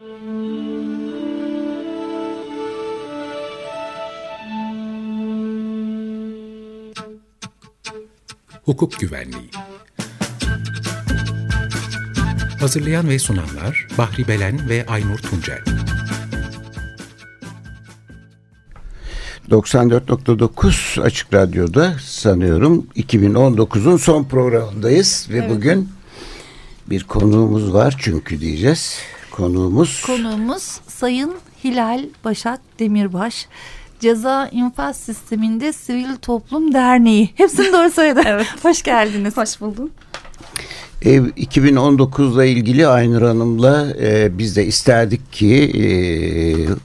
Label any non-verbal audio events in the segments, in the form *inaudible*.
Hukuk Güvenliği Hazırlayan ve sunanlar Bahri Belen ve Aynur Tuncel 94.9 Açık Radyo'da sanıyorum 2019'un son programındayız ve evet. bugün bir konuğumuz var çünkü diyeceğiz. Konuğumuz Konuğumuz Sayın Hilal Başak Demirbaş. Ceza İnfaz Sisteminde Sivil Toplum Derneği. *laughs* Hepsini doğru söyledim. evet. *laughs* Hoş geldiniz. Hoş buldum. E, 2019'la ilgili Aynur Hanım'la e, biz de isterdik ki e,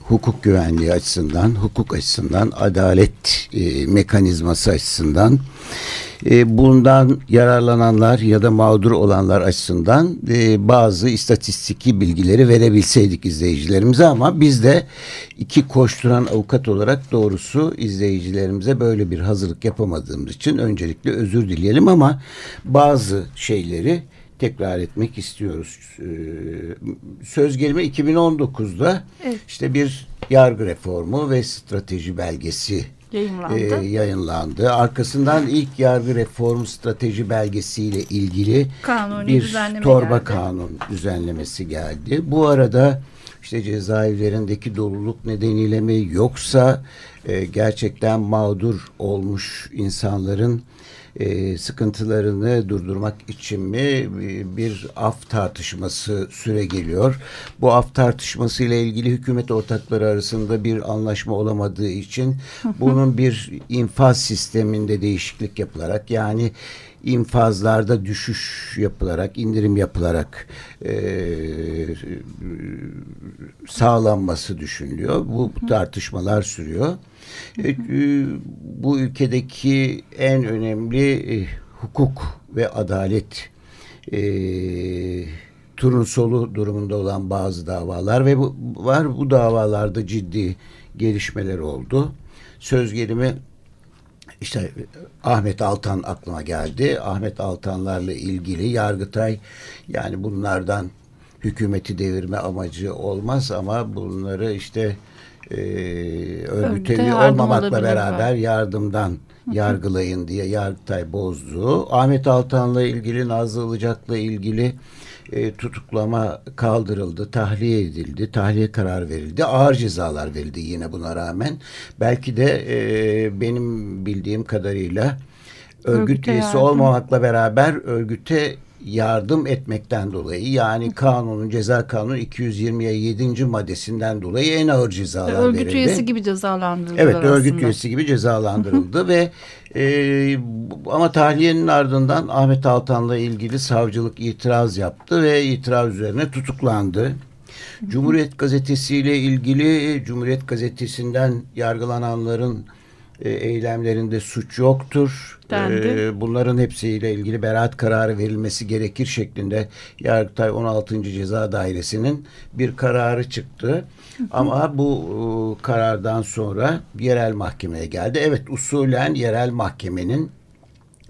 hukuk güvenliği açısından, hukuk açısından, adalet e, mekanizması açısından e, bundan yararlananlar ya da mağdur olanlar açısından e, bazı istatistiki bilgileri verebilseydik izleyicilerimize ama biz de iki koşturan avukat olarak doğrusu izleyicilerimize böyle bir hazırlık yapamadığımız için öncelikle özür dileyelim ama bazı şeyleri tekrar etmek istiyoruz. Ee, söz gelimi 2019'da evet. işte bir yargı reformu ve strateji belgesi yayınlandı. E, yayınlandı. Arkasından ilk yargı reform strateji belgesiyle ilgili Kanuni bir torba geldi. kanun düzenlemesi geldi. Bu arada işte cezaevlerindeki doluluk nedeniyle mi yoksa e, gerçekten mağdur olmuş insanların e, sıkıntılarını durdurmak için mi e, bir af tartışması süre geliyor. Bu af tartışması ile ilgili hükümet ortakları arasında bir anlaşma olamadığı için *laughs* bunun bir infaz sisteminde değişiklik yapılarak yani infazlarda düşüş yapılarak, indirim yapılarak e, sağlanması düşünülüyor. Bu tartışmalar sürüyor. E, e, bu ülkedeki en önemli e, hukuk ve adalet e, turun durumunda olan bazı davalar ve bu, var bu davalarda ciddi gelişmeler oldu. Söz gelimi işte Ahmet Altan aklıma geldi. Ahmet Altanlarla ilgili Yargıtay yani bunlardan hükümeti devirme amacı olmaz ama bunları işte e, örgüte olmamakla beraber var. yardımdan yargılayın diye Yargıtay bozdu. Ahmet Altan'la ilgili Nazlı Ilıcak'la ilgili e, tutuklama kaldırıldı, tahliye edildi, tahliye karar verildi. Ağır cezalar verildi yine buna rağmen. Belki de e, benim bildiğim kadarıyla örgüt Örgüte üyesi yardım. olmamakla beraber örgüte yardım etmekten dolayı yani kanunun ceza kanunu 227. maddesinden dolayı en ağır cezalar örgüt verildi. Örgüt üyesi gibi cezalandırıldı. Evet aslında. örgüt üyesi gibi cezalandırıldı ve e, ama tahliyenin ardından Ahmet Altan'la ilgili savcılık itiraz yaptı ve itiraz üzerine tutuklandı. Cumhuriyet Gazetesi ile ilgili Cumhuriyet Gazetesi'nden yargılananların e, eylemlerinde suç yoktur. E, bunların hepsiyle ilgili beraat kararı verilmesi gerekir şeklinde Yargıtay 16. Ceza Dairesi'nin bir kararı çıktı. Ama bu e, karardan sonra yerel mahkemeye geldi. Evet usulen yerel mahkemenin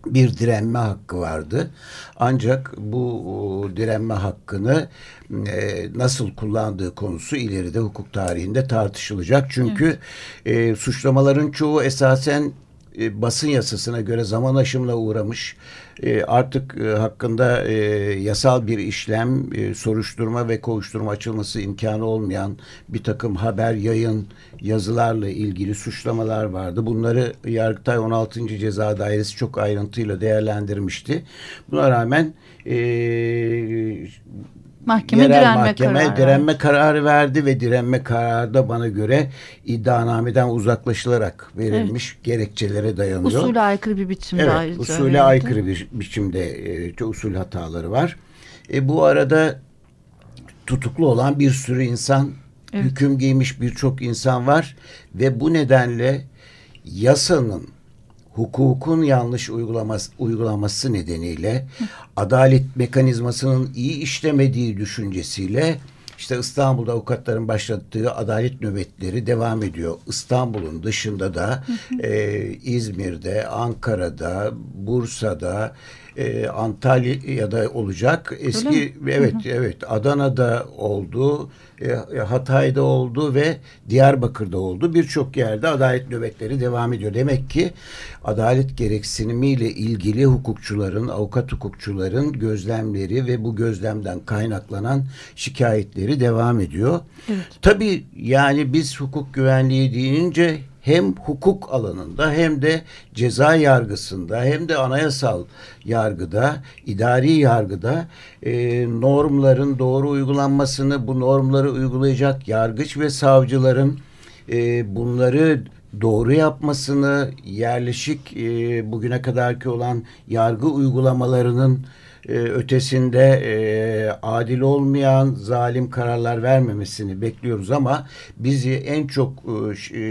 bir direnme hakkı vardı. Ancak bu direnme hakkını e, nasıl kullandığı konusu ileride hukuk tarihinde tartışılacak. Çünkü evet. e, suçlamaların çoğu esasen e, basın yasasına göre zaman aşımına uğramış. E, artık e, hakkında e, yasal bir işlem, e, soruşturma ve kovuşturma açılması imkanı olmayan bir takım haber, yayın, yazılarla ilgili suçlamalar vardı. Bunları Yargıtay 16. Ceza Dairesi çok ayrıntıyla değerlendirmişti. Buna rağmen e, Mahkeme yerel direnme mahkeme kararı. direnme kararı verdi ve direnme kararı da bana göre iddianameden uzaklaşılarak verilmiş evet. gerekçelere dayanıyor. Usule aykırı bir biçimde evet, ayrıca. Usule verildi. aykırı bir biçimde e, usul hataları var. E, bu arada tutuklu olan bir sürü insan, evet. hüküm giymiş birçok insan var ve bu nedenle yasanın hukukun yanlış uygulaması, uygulaması nedeniyle adalet mekanizmasının iyi işlemediği düşüncesiyle işte İstanbul'da avukatların başlattığı adalet nöbetleri devam ediyor. İstanbul'un dışında da e, İzmir'de, Ankara'da, Bursa'da, e, Antalya'da olacak. Eski evet hı hı. evet Adana'da oldu, e, e, Hatay'da oldu ve Diyarbakır'da oldu. Birçok yerde adalet nöbetleri devam ediyor. Demek ki adalet gereksinimiyle ilgili hukukçuların, avukat hukukçuların gözlemleri ve bu gözlemden kaynaklanan şikayetleri devam ediyor. Evet. Tabii yani biz hukuk güvenliği deyince hem hukuk alanında hem de ceza yargısında hem de anayasal yargıda, idari yargıda e, normların doğru uygulanmasını, bu normları uygulayacak yargıç ve savcıların e, bunları doğru yapmasını, yerleşik e, bugüne kadarki olan yargı uygulamalarının e, ötesinde e, adil olmayan zalim kararlar vermemesini bekliyoruz ama bizi en çok e, e,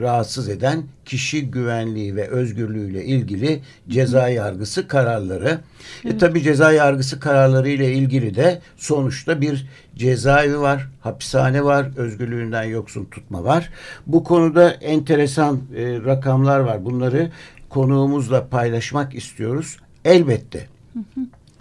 rahatsız eden kişi güvenliği ve özgürlüğüyle ilgili ceza yargısı kararları. E, evet. E, tabii ceza yargısı kararları ile ilgili de sonuçta bir cezaevi var, hapishane var, özgürlüğünden yoksun tutma var. Bu konuda enteresan e, rakamlar var. Bunları konuğumuzla paylaşmak istiyoruz. Elbette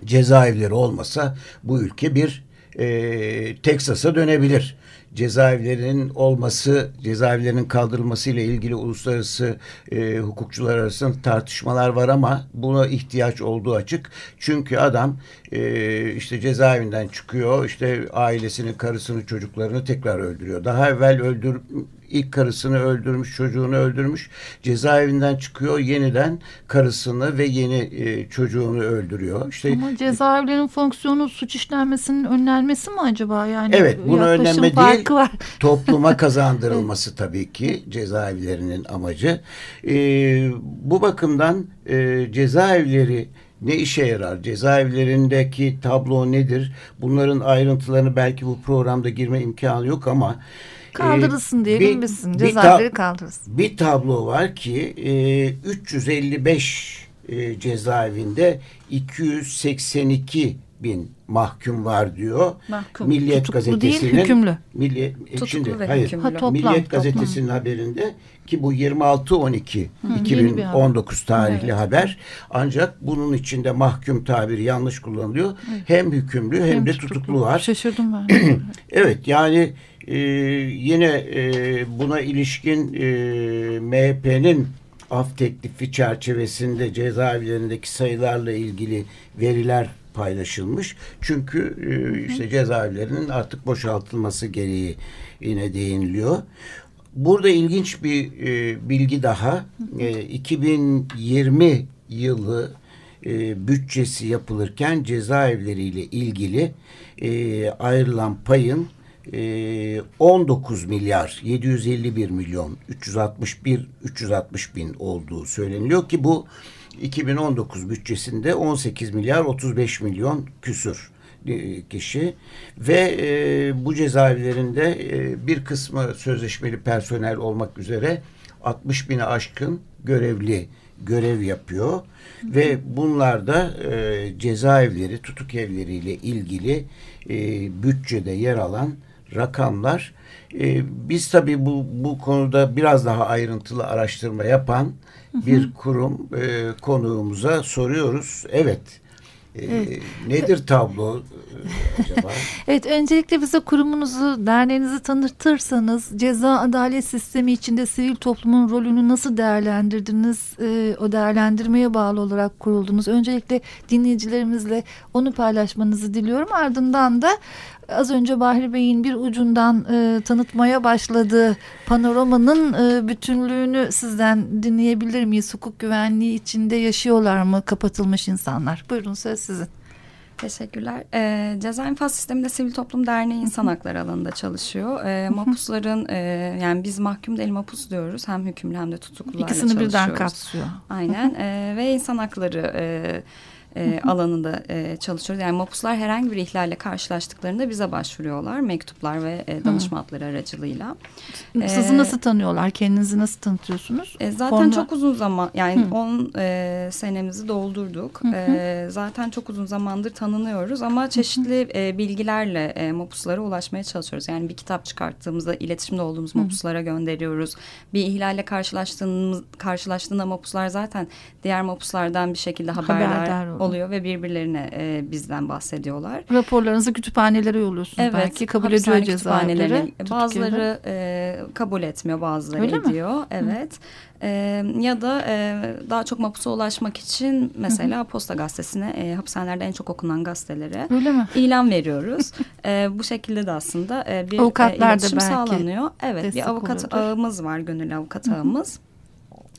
Cezaevleri olmasa bu ülke bir e, Teksas'a dönebilir. Cezaevlerinin olması, cezaevlerinin kaldırılması ile ilgili uluslararası e, hukukçular arasında tartışmalar var ama buna ihtiyaç olduğu açık. Çünkü adam e, işte cezaevinden çıkıyor, işte ailesini, karısını, çocuklarını tekrar öldürüyor. Daha evvel öldür ilk karısını öldürmüş, çocuğunu öldürmüş. Cezaevinden çıkıyor, yeniden karısını ve yeni e, çocuğunu öldürüyor. İşte Ama cezaevlerinin fonksiyonu suç işlenmesinin önlenmesi mi acaba? Yani Evet, bunu önlenme değil. Var. *laughs* Topluma *laughs* kazandırılması tabii ki cezaevlerinin amacı. E, bu bakımdan e, cezaevleri ne işe yarar? Cezaevlerindeki tablo nedir? Bunların ayrıntılarını belki bu programda girme imkanı yok ama Kaldırılsın diye bir, bilsin. Cezaevleri kaldırılsın. Bir tablo var ki e, 355 e, cezaevinde 282 bin mahkum var diyor. Mahkum. Milliyet Tutuklu gazetesinin değil, hükümlü. Milli, Tutuklu şimdi, hayır, hükümlü. Ha, toplam, Milliyet toplam. gazetesinin haberinde ki bu 26-12 2019 tarihli evet. haber. Ancak bunun içinde mahkum tabiri yanlış kullanılıyor. Evet. Hem hükümlü hem, hem de tutuklu, tutuklu var. Şaşırdım ben. *clears throat* evet yani e, yine e, buna ilişkin e, MHP'nin af teklifi çerçevesinde cezaevlerindeki sayılarla ilgili veriler paylaşılmış. Çünkü e, işte cezaevlerinin artık boşaltılması gereği yine değiniliyor. Burada ilginç bir e, bilgi daha. E, 2020 yılı e, bütçesi yapılırken cezaevleriyle ilgili e, ayrılan payın 19 ee, milyar 751 milyon 361 360 bin olduğu söyleniliyor ki bu 2019 bütçesinde 18 milyar 35 milyon küsür e, kişi ve e, bu cezaevlerinde e, bir kısmı sözleşmeli personel olmak üzere 60 bine aşkın görevli görev yapıyor hı hı. ve bunlar da e, cezaevleri tutuk evleriyle ilgili e, bütçede yer alan rakamlar. E, biz tabii bu, bu konuda biraz daha ayrıntılı araştırma yapan bir kurum e, konuğumuza soruyoruz. Evet. E, evet. Nedir tablo e, acaba? *laughs* evet öncelikle bize kurumunuzu, derneğinizi tanıtırsanız ceza adalet sistemi içinde sivil toplumun rolünü nasıl değerlendirdiniz? E, o değerlendirmeye bağlı olarak kuruldunuz. Öncelikle dinleyicilerimizle onu paylaşmanızı diliyorum. Ardından da az önce Bahri Bey'in bir ucundan e, tanıtmaya başladığı panoramanın e, bütünlüğünü sizden dinleyebilir miyiz? Hukuk güvenliği içinde yaşıyorlar mı kapatılmış insanlar? Buyurun söz sizin. Teşekkürler. E, Ceza İnfaz Sistemi'nde Sivil Toplum Derneği insan hakları alanında çalışıyor. E, mapusların e, yani biz mahkum değil mapus diyoruz. Hem hükümlü hem de tutuklularla İkisini çalışıyoruz. birden kapsıyor. Aynen. e, ve insan hakları e, e, alanında e, çalışıyoruz. Yani mapuslar herhangi bir ihlalle karşılaştıklarında bize başvuruyorlar. Mektuplar ve e, danışma hatları aracılığıyla. Sizi Ee, nasıl tanıyorlar? Kendinizi nasıl tanıtıyorsunuz? E, zaten Formla- çok uzun zaman yani Hı. 10 e, senemizi doldurduk. Hı hı. E, zaten çok uzun zamandır tanınıyoruz ama çeşitli e, bilgilerle e, mopuslara ulaşmaya çalışıyoruz. Yani bir kitap çıkarttığımızda iletişimde olduğumuz mopuslara gönderiyoruz. Bir ihlalle karşılaştığımız karşılaştığında mopuslar zaten diğer mopuslardan bir şekilde haberler Haberdar oluyor. ve birbirlerine e, bizden bahsediyorlar. Raporlarınızı kütüphanelere yolluyorsunuz belki. Kabul ediyor cezaevleri. Bazıları e, kabul etmiyor, bazıları Öyle mi? ediyor. Evet. E, ya da e, daha çok mapusa ulaşmak için mesela Posta Gazetesi'ne e, hapishanelerde en çok okunan gazetelere Öyle mi? ilan veriyoruz. e, bu şekilde de aslında e, bir Avukatlar e, da iletişim belki sağlanıyor. Evet, bir avukat oluyordur. ağımız var, gönüllü avukat ağımız.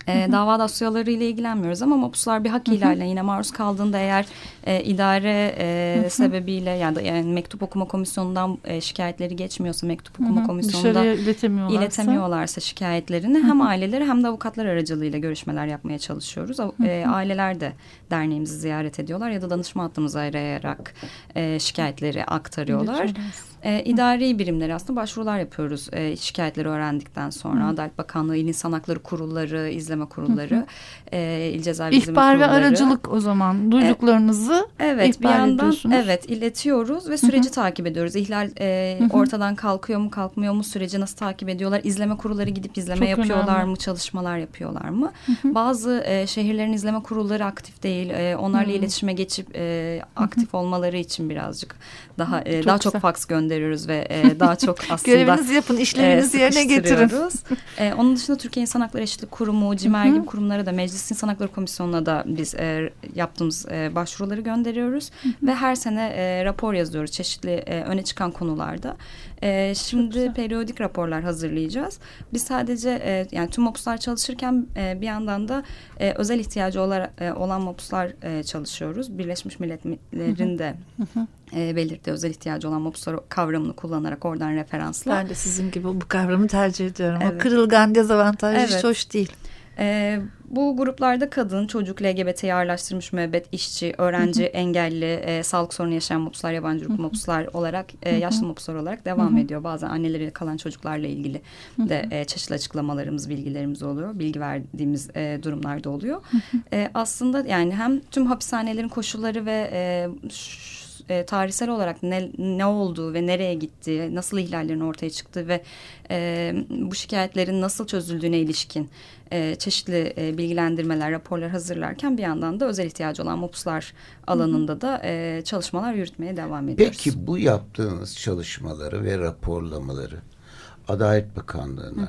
E, dava dosyaları ile ilgilenmiyoruz ama mapuslar bir hak ihlaline yine maruz kaldığında eğer e, idare e, sebebiyle ya da yani mektup okuma komisyonundan e, şikayetleri geçmiyorsa mektup okuma komisyonunda iletemiyorlarsa. iletemiyorlarsa şikayetlerini hem aileleri hem de avukatlar aracılığıyla görüşmeler yapmaya çalışıyoruz. E, aileler de derneğimizi ziyaret ediyorlar ya da danışma hattımızı arayarak e, şikayetleri aktarıyorlar. İletiyorlar. E, idari birimlere aslında başvurular yapıyoruz e, şikayetleri öğrendikten sonra. Adalet Bakanlığı, İl İnsan Hakları Kurulları, izleme kurulları, e, İl Cezaevi İzleme İhbar ve Kurulları. aracılık o zaman duyduklarınızı Evet bir ihbar yandan ediyorsunuz. evet iletiyoruz ve süreci takip ediyoruz. İhlal e, ortadan kalkıyor mu kalkmıyor mu süreci nasıl takip ediyorlar? İzleme kurulları gidip izleme Çok yapıyorlar önemli. mı? Çalışmalar yapıyorlar mı? Bazı e, şehirlerin izleme kurulları aktif değil. E, onlarla iletişime geçip e, aktif olmaları için birazcık daha e, Çok daha çok güzel. faks gönderiyoruz ve e, daha çok *laughs* aslında görevinizi yapın, işlevinizi e, yerine getirin. *laughs* E, onun dışında Türkiye İnsan Hakları Eşitlik Kurumu, CİMER gibi kurumlara da Meclis İnsan Hakları Komisyonu'na da biz e, yaptığımız e, başvuruları gönderiyoruz. Ve her sene e, rapor yazıyoruz çeşitli e, öne çıkan konularda. E, şimdi periyodik raporlar hazırlayacağız. Biz sadece e, yani tüm mapuslar çalışırken e, bir yandan da e, özel ihtiyacı olarak, e, olan mapuslar e, çalışıyoruz. Birleşmiş Milletler'in de e, belirttiği özel ihtiyacı olan mapuslar kavramını kullanarak oradan referansla. Ben de sizin gibi bu kavramı tercih ediyorum. O Evet. kırılgan dezavantajlı hiç Evet. hoş değil. Ee, bu gruplarda kadın, çocuk, LGBT'yi ağırlaştırmış müebbet, işçi, öğrenci, engelli, e, sağlık sorunu yaşayan mopuslar, yabancı ırk mopuslar olarak, e, yaşlı mopuslar olarak devam ediyor. Bazen anneleriyle kalan çocuklarla ilgili de e, çeşitli açıklamalarımız, bilgilerimiz oluyor. Bilgi verdiğimiz e, durumlarda oluyor. E, aslında yani hem tüm hapishanelerin koşulları ve e, ş- e, tarihsel olarak ne, ne olduğu ve nereye gittiği, nasıl ihlallerin ortaya çıktığı ve e, bu şikayetlerin nasıl çözüldüğüne ilişkin e, çeşitli e, bilgilendirmeler, raporlar hazırlarken bir yandan da özel ihtiyacı olan mopuslar alanında da e, çalışmalar yürütmeye devam ediyoruz. Peki bu yaptığınız çalışmaları ve raporlamaları Adalet Bakanlığı'na,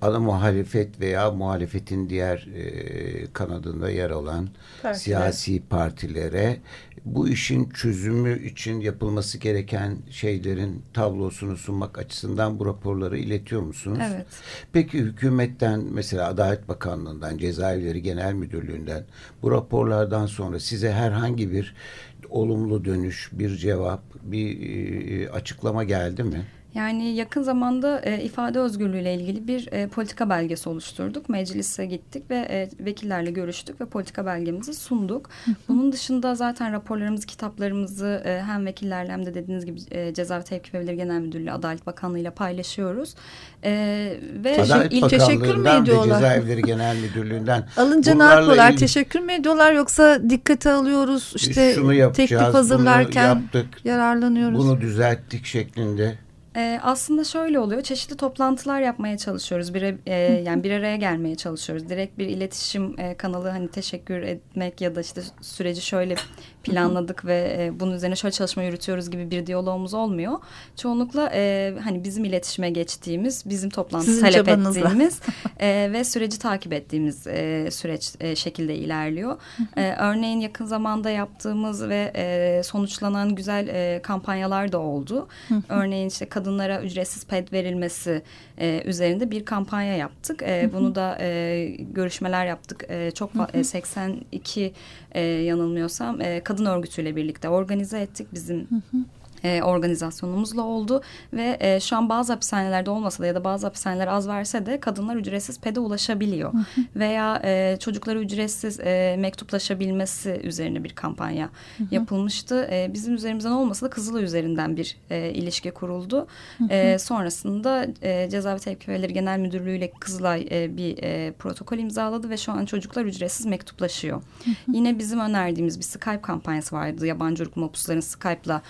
ana muhalefet veya muhalefetin diğer e, kanadında yer alan Partiler. siyasi partilere bu işin çözümü için yapılması gereken şeylerin tablosunu sunmak açısından bu raporları iletiyor musunuz? Evet. Peki hükümetten mesela Adalet Bakanlığı'ndan, Cezaevleri Genel Müdürlüğü'nden bu raporlardan sonra size herhangi bir olumlu dönüş, bir cevap, bir e, açıklama geldi mi? Yani yakın zamanda e, ifade özgürlüğüyle ilgili bir e, politika belgesi oluşturduk. Meclise gittik ve e, vekillerle görüştük ve politika belgemizi sunduk. Bunun dışında zaten raporlarımızı, kitaplarımızı e, hem vekillerle hem de dediğiniz gibi e, Ceza ve Tevkif Evleri Genel Müdürlüğü, Adalet Bakanlığı ile paylaşıyoruz. E, ve Adalet il teşekkür mü ediyorlar? Cezaevleri Genel Müdürlüğü'nden *laughs* Alınca ne yapıyorlar? ilgili- Teşekkür mü ediyorlar yoksa dikkate alıyoruz işte şunu yapacağız, teklif hazırlarken bunu yaptık, yararlanıyoruz. bunu düzelttik şeklinde. Ee, aslında şöyle oluyor. Çeşitli toplantılar yapmaya çalışıyoruz. Bir, e, yani bir araya gelmeye çalışıyoruz. Direkt bir iletişim e, kanalı hani teşekkür etmek ya da işte süreci şöyle planladık ve e, bunun üzerine şöyle çalışma yürütüyoruz gibi bir diyalogumuz olmuyor. Çoğunlukla e, hani bizim iletişime geçtiğimiz, bizim toplantı Sizin talep çabanızla. ettiğimiz *laughs* e, ve süreci takip ettiğimiz e, süreç e, şekilde ilerliyor. E, örneğin yakın zamanda yaptığımız ve e, sonuçlanan güzel e, kampanyalar da oldu. Örneğin işte kadınlara ücretsiz ped verilmesi e, üzerinde bir kampanya yaptık. E, bunu da e, görüşmeler yaptık. E, çok e, 82 e, yanılmıyorsam e, kadın örgütüyle birlikte organize ettik bizim. E, organizasyonumuzla oldu ve e, şu an bazı hapishanelerde olmasa da ya da bazı hapishaneler az verse de kadınlar ücretsiz PED'e ulaşabiliyor. Veya e, çocuklara ücretsiz e, mektuplaşabilmesi üzerine bir kampanya yapılmıştı. E, bizim üzerimizden olmasa da Kızılay üzerinden bir e, ilişki kuruldu. E, sonrasında e, Ceza ve Tepkiveleri Genel Müdürlüğü ile Kızılay e, bir e, protokol imzaladı ve şu an çocuklar ücretsiz mektuplaşıyor. Yine bizim önerdiğimiz bir Skype kampanyası vardı. Yabancı ırk mopusların Skype'la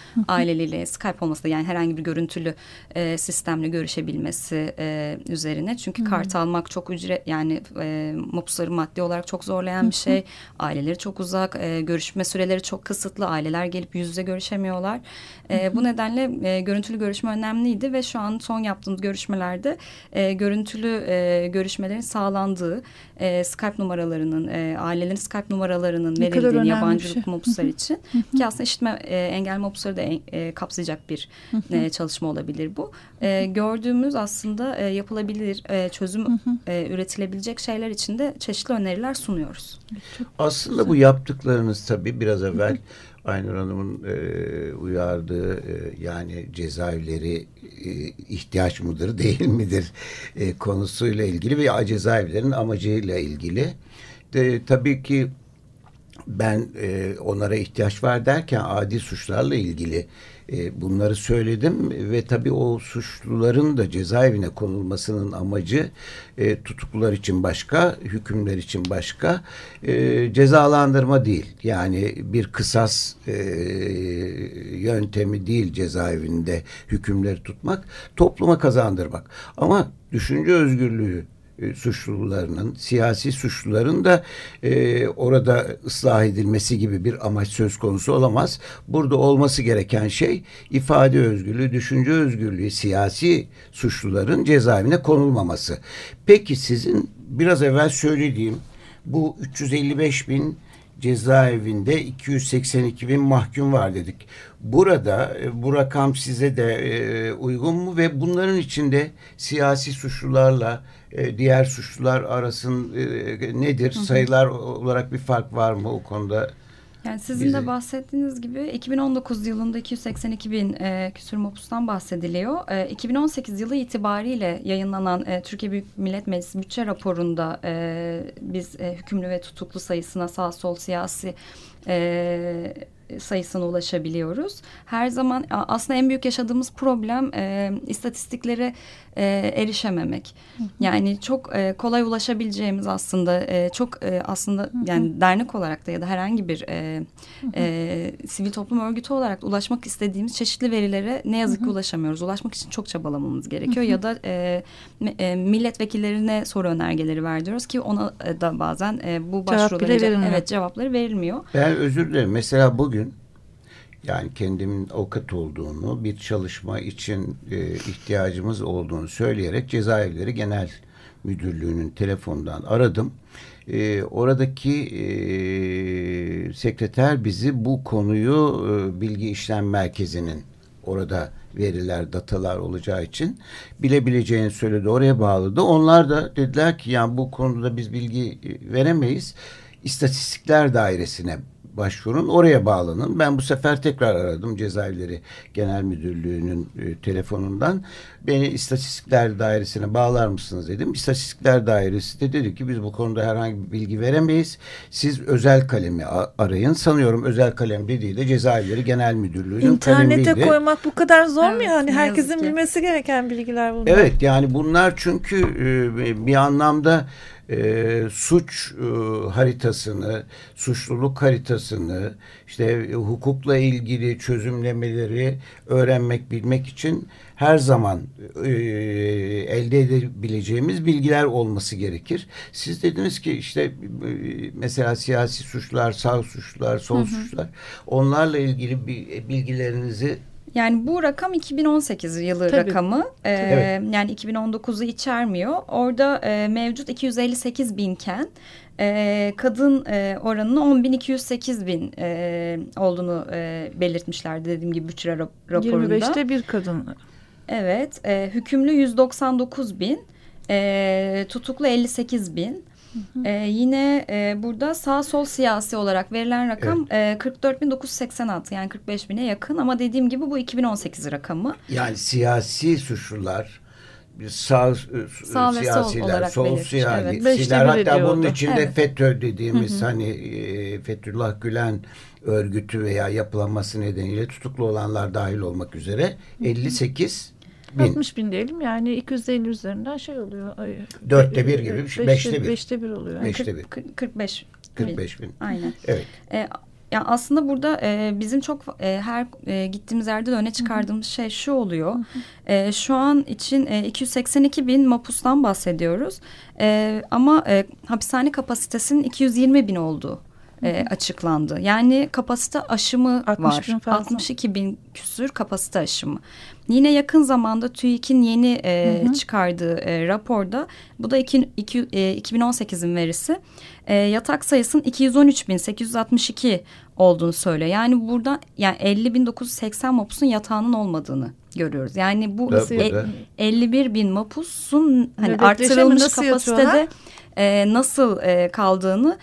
aileleriyle Skype olması da yani herhangi bir görüntülü e, sistemle görüşebilmesi e, üzerine. Çünkü hı hı. kart almak çok ücret yani e, mopusları maddi olarak çok zorlayan hı hı. bir şey. Aileleri çok uzak, e, görüşme süreleri çok kısıtlı. Aileler gelip yüz yüze görüşemiyorlar. E, bu nedenle e, görüntülü görüşme önemliydi ve şu an son yaptığımız görüşmelerde e, görüntülü e, görüşmelerin sağlandığı e, Skype numaralarının, e, ailelerin Skype numaralarının verildiğini yabancılık şey. için ki aslında işitme e, engel mopusları da e, kapsayacak bir e, çalışma olabilir bu. E, gördüğümüz aslında e, yapılabilir, e, çözüm e, üretilebilecek şeyler için de çeşitli öneriler sunuyoruz. Aslında bu yaptıklarınız tabii biraz evvel Aynur Hanım'ın e, uyardığı e, yani cezaevleri e, ihtiyaç mıdır *laughs* değil midir e, konusuyla ilgili ve cezaevlerinin amacıyla ilgili. De, tabii ki ben e, onlara ihtiyaç var derken adi suçlarla ilgili e, bunları söyledim ve tabii o suçluların da cezaevine konulmasının amacı e, tutuklular için başka, hükümler için başka e, cezalandırma değil. Yani bir kısas e, yöntemi değil cezaevinde hükümleri tutmak, topluma kazandırmak. Ama düşünce özgürlüğü e, suçlularının, siyasi suçluların da e, orada ıslah edilmesi gibi bir amaç söz konusu olamaz. Burada olması gereken şey ifade özgürlüğü, düşünce özgürlüğü, siyasi suçluların cezaevine konulmaması. Peki sizin biraz evvel söylediğim bu 355 bin cezaevinde 282 bin mahkum var dedik. Burada e, bu rakam size de e, uygun mu ve bunların içinde siyasi suçlularla e, diğer suçlular arasın nedir? Hı hı. Sayılar olarak bir fark var mı o konuda? Yani sizin de bahsettiğiniz gibi 2019 yılında 282 bin e, küsur mopustan bahsediliyor. E, 2018 yılı itibariyle yayınlanan e, Türkiye Büyük Millet Meclisi bütçe raporunda e, biz e, hükümlü ve tutuklu sayısına sağ sol siyasi e, sayısına ulaşabiliyoruz. Her zaman aslında en büyük yaşadığımız problem e, istatistiklere e, erişememek. Hı hı. Yani çok e, kolay ulaşabileceğimiz aslında e, çok e, aslında hı hı. yani dernek olarak da ya da herhangi bir e, hı hı. E, sivil toplum örgütü olarak ulaşmak istediğimiz çeşitli verilere ne yazık hı hı. ki ulaşamıyoruz. Ulaşmak için çok çabalamamız gerekiyor hı hı. ya da e, e, milletvekillerine soru önergeleri verdiriyoruz ki ona da bazen e, bu başvuruların evet cevapları verilmiyor. Ben özür dilerim. Mesela bugün yani kendimin avukat olduğunu, bir çalışma için e, ihtiyacımız olduğunu söyleyerek cezaevleri genel müdürlüğünün telefondan aradım. E, oradaki e, sekreter bizi bu konuyu e, bilgi işlem merkezinin orada veriler, datalar olacağı için bilebileceğini söyledi. Oraya bağladı. Onlar da dediler ki yani bu konuda biz bilgi e, veremeyiz. İstatistikler dairesine başvurun oraya bağlanın. Ben bu sefer tekrar aradım cezaevleri genel müdürlüğünün e, telefonundan. Beni istatistikler dairesine bağlar mısınız dedim. İstatistikler dairesi de dedi ki biz bu konuda herhangi bir bilgi veremeyiz. Siz özel kalemi arayın. Sanıyorum özel kalem dediği de cezaevleri genel müdürlüğünün İnternete kalemiydi. koymak bu kadar zor evet, mu yani? Herkesin bilmesi gereken bilgiler bunlar. Evet yani bunlar çünkü e, bir anlamda e, suç e, haritasını, suçluluk haritasını, işte e, hukukla ilgili çözümlemeleri öğrenmek, bilmek için her zaman e, elde edebileceğimiz bilgiler olması gerekir. Siz dediniz ki işte e, mesela siyasi suçlar, sağ suçlar, sol hı hı. suçlar onlarla ilgili bilgilerinizi yani bu rakam 2018 yılı Tabii. rakamı. Ee, evet. Yani 2019'u içermiyor. Orada e, mevcut 258 binken e, kadın e, oranının 10.208 bin e, olduğunu e, belirtmişlerdi dediğim gibi bütçe raporunda. 25'te bir kadın. Evet. E, hükümlü 199 bin. E, tutuklu 58 bin. Ee, yine e, burada sağ sol siyasi olarak verilen rakam evet. e, 44.986 yani 45 bine yakın ama dediğim gibi bu 2018 rakamı. Yani siyasi suçlular sağ, sağ siyasiler, sol, sol siyasiler evet. hatta bunun içinde evet. FETÖ dediğimiz hı hı. hani e, Fethullah Gülen örgütü veya yapılanması nedeniyle tutuklu olanlar dahil olmak üzere 58 bin. 60 bin diyelim yani 250 üzerinden şey oluyor. Dörtte bir gibi, beşte, beşte bir. Beşte bir oluyor. Yani. Beşte bir. 45 45 bin. Aynen. Evet. E, yani aslında burada e, bizim çok e, her e, gittiğimiz yerde de öne çıkardığımız Hı -hı. şey şu oluyor. Hı -hı. E, şu an için e, 282 bin mapustan bahsediyoruz. E, ama e, hapishane kapasitesinin 220 bin olduğu e, açıklandı. Yani kapasite aşımı 60 var. Bin 62 bin küsür kapasite aşımı. Yine yakın zamanda TÜİK'in yeni e, hı hı. çıkardığı e, raporda bu da iki, iki, e, 2018'in verisi e, yatak sayısının 213.862 olduğunu söylüyor. Yani burada yani 50.980 mapusun yatağının olmadığını görüyoruz. Yani bu e, 51 bin mapusun hani artırılmış kapasitede e, nasıl e, kaldığını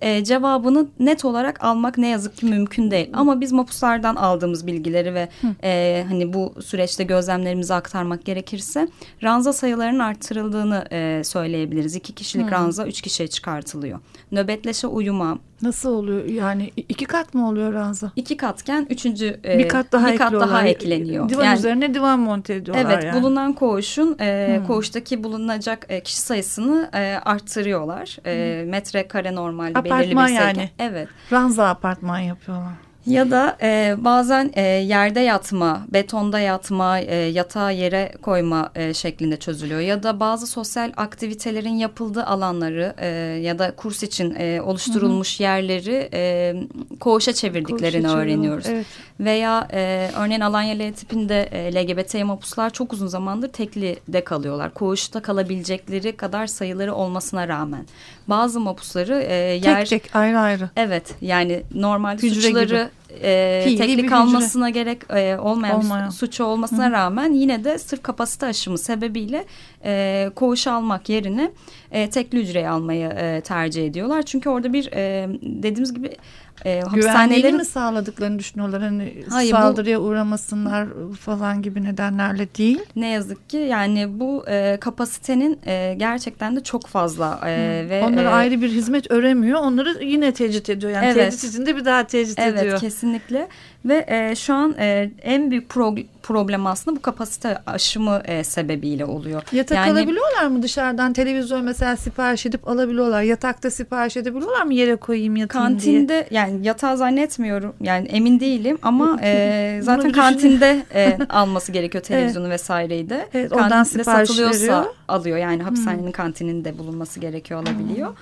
e, cevabını net olarak almak ne yazık ki mümkün değil. Ama biz mapuslardan aldığımız bilgileri ve e, hani bu süreçte gözlemlerimizi aktarmak gerekirse ranza sayılarının artırıldığını e, söyleyebiliriz. İki kişilik Hı. ranza üç kişiye çıkartılıyor. Nöbetleşe uyuma, Nasıl oluyor? Yani iki kat mı oluyor ranza? İki katken üçüncü e, bir kat daha, bir kat daha ekleniyor. Divan yani, üzerine divan monte ediyorlar evet, yani. bulunan koğuşun e, hmm. koğuştaki bulunacak e, kişi sayısını e, arttırıyorlar. E, hmm. metrekare normalde apartman belirli bir sayı. yani. Evet. Ranza apartman yapıyorlar. Ya da e, bazen e, yerde yatma, betonda yatma, e, yatağı yere koyma e, şeklinde çözülüyor. Ya da bazı sosyal aktivitelerin yapıldığı alanları e, ya da kurs için e, oluşturulmuş Hı -hı. yerleri e, koğuşa çevirdiklerini Koğuşa öğreniyoruz. Evet. Veya e, örneğin Alanya L tipinde e, LGBT mapuslar çok uzun zamandır tekli de kalıyorlar. Koğuşta kalabilecekleri kadar sayıları olmasına rağmen. Bazı mapusları e, yer... Tek tek ayrı ayrı. Evet yani normal Hücre suçları... Gibi e, teknik almasına gerek e, olmayan, olmayan suçu olmasına Hı. rağmen yine de sırf kapasite aşımı sebebiyle e, koğuş almak yerine e, tekli hücreyi almayı e, tercih ediyorlar. Çünkü orada bir e, dediğimiz gibi e, hapishanelerin mi sağladıklarını düşünüyorlar? Hani Hayır, saldırıya bu, uğramasınlar falan gibi nedenlerle değil. Ne yazık ki yani bu e, kapasitenin e, gerçekten de çok fazla e, ve onları e, ayrı bir hizmet öremiyor. Onları yine tecrit ediyor. Yani evet. tecrit içinde bir daha tecrit evet, ediyor. Evet kesinlikle. Ve e, şu an e, en büyük pro problem aslında bu kapasite aşımı e, sebebiyle oluyor. Yatak yani, alabiliyorlar mı dışarıdan? Televizyon mesela sipariş edip alabiliyorlar. Yatakta sipariş edebiliyorlar mı yere koyayım yatayım kantinde, diye? yani yatağı zannetmiyorum. Yani emin değilim ama e, zaten kantinde e, *laughs* alması gerekiyor televizyonu evet. vesaireyi de. Evet, oradan sipariş satılıyorsa veriyor. alıyor. Yani hapishanenin hmm. kantininde bulunması gerekiyor olabiliyor. Hmm.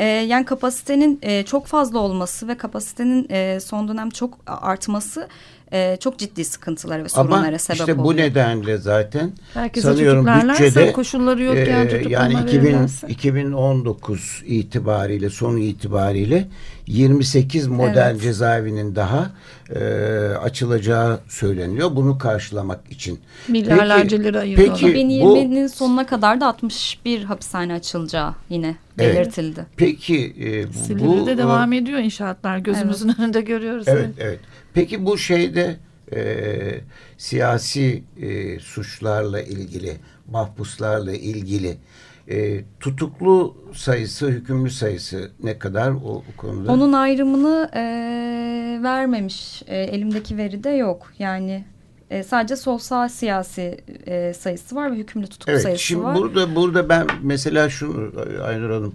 E, yani kapasitenin e, çok fazla olması ve kapasitenin e, son dönem çok artması e, çok ciddi sıkıntılara ve sorunlara Ama sebep işte oluyor. bu nedenle zaten Herkese sanıyorum bütçede koşulları yokken e, yani 2000, 2019 itibariyle sonu itibariyle 28 model evet. cezaevinin daha e, açılacağı söyleniyor. Bunu karşılamak için. Milyarlarca lira ayırıyorlar. Peki, 2020'nin sonuna kadar da 61 hapishane açılacağı yine belirtildi. Evet. Peki e, bu... Silivri'de devam ediyor inşaatlar. Gözümüzün evet. önünde görüyoruz. Evet, evet. evet. Peki bu şeyde e, siyasi e, suçlarla ilgili, mahpuslarla ilgili e, tutuklu sayısı, hükümlü sayısı ne kadar o, o konuda? Onun ayrımını e, vermemiş. E, elimdeki veride yok. Yani e, sadece sol sağ siyasi e, sayısı var ve hükümlü tutuklu evet, sayısı şimdi var. Burada, burada ben mesela şunu Aynur Hanım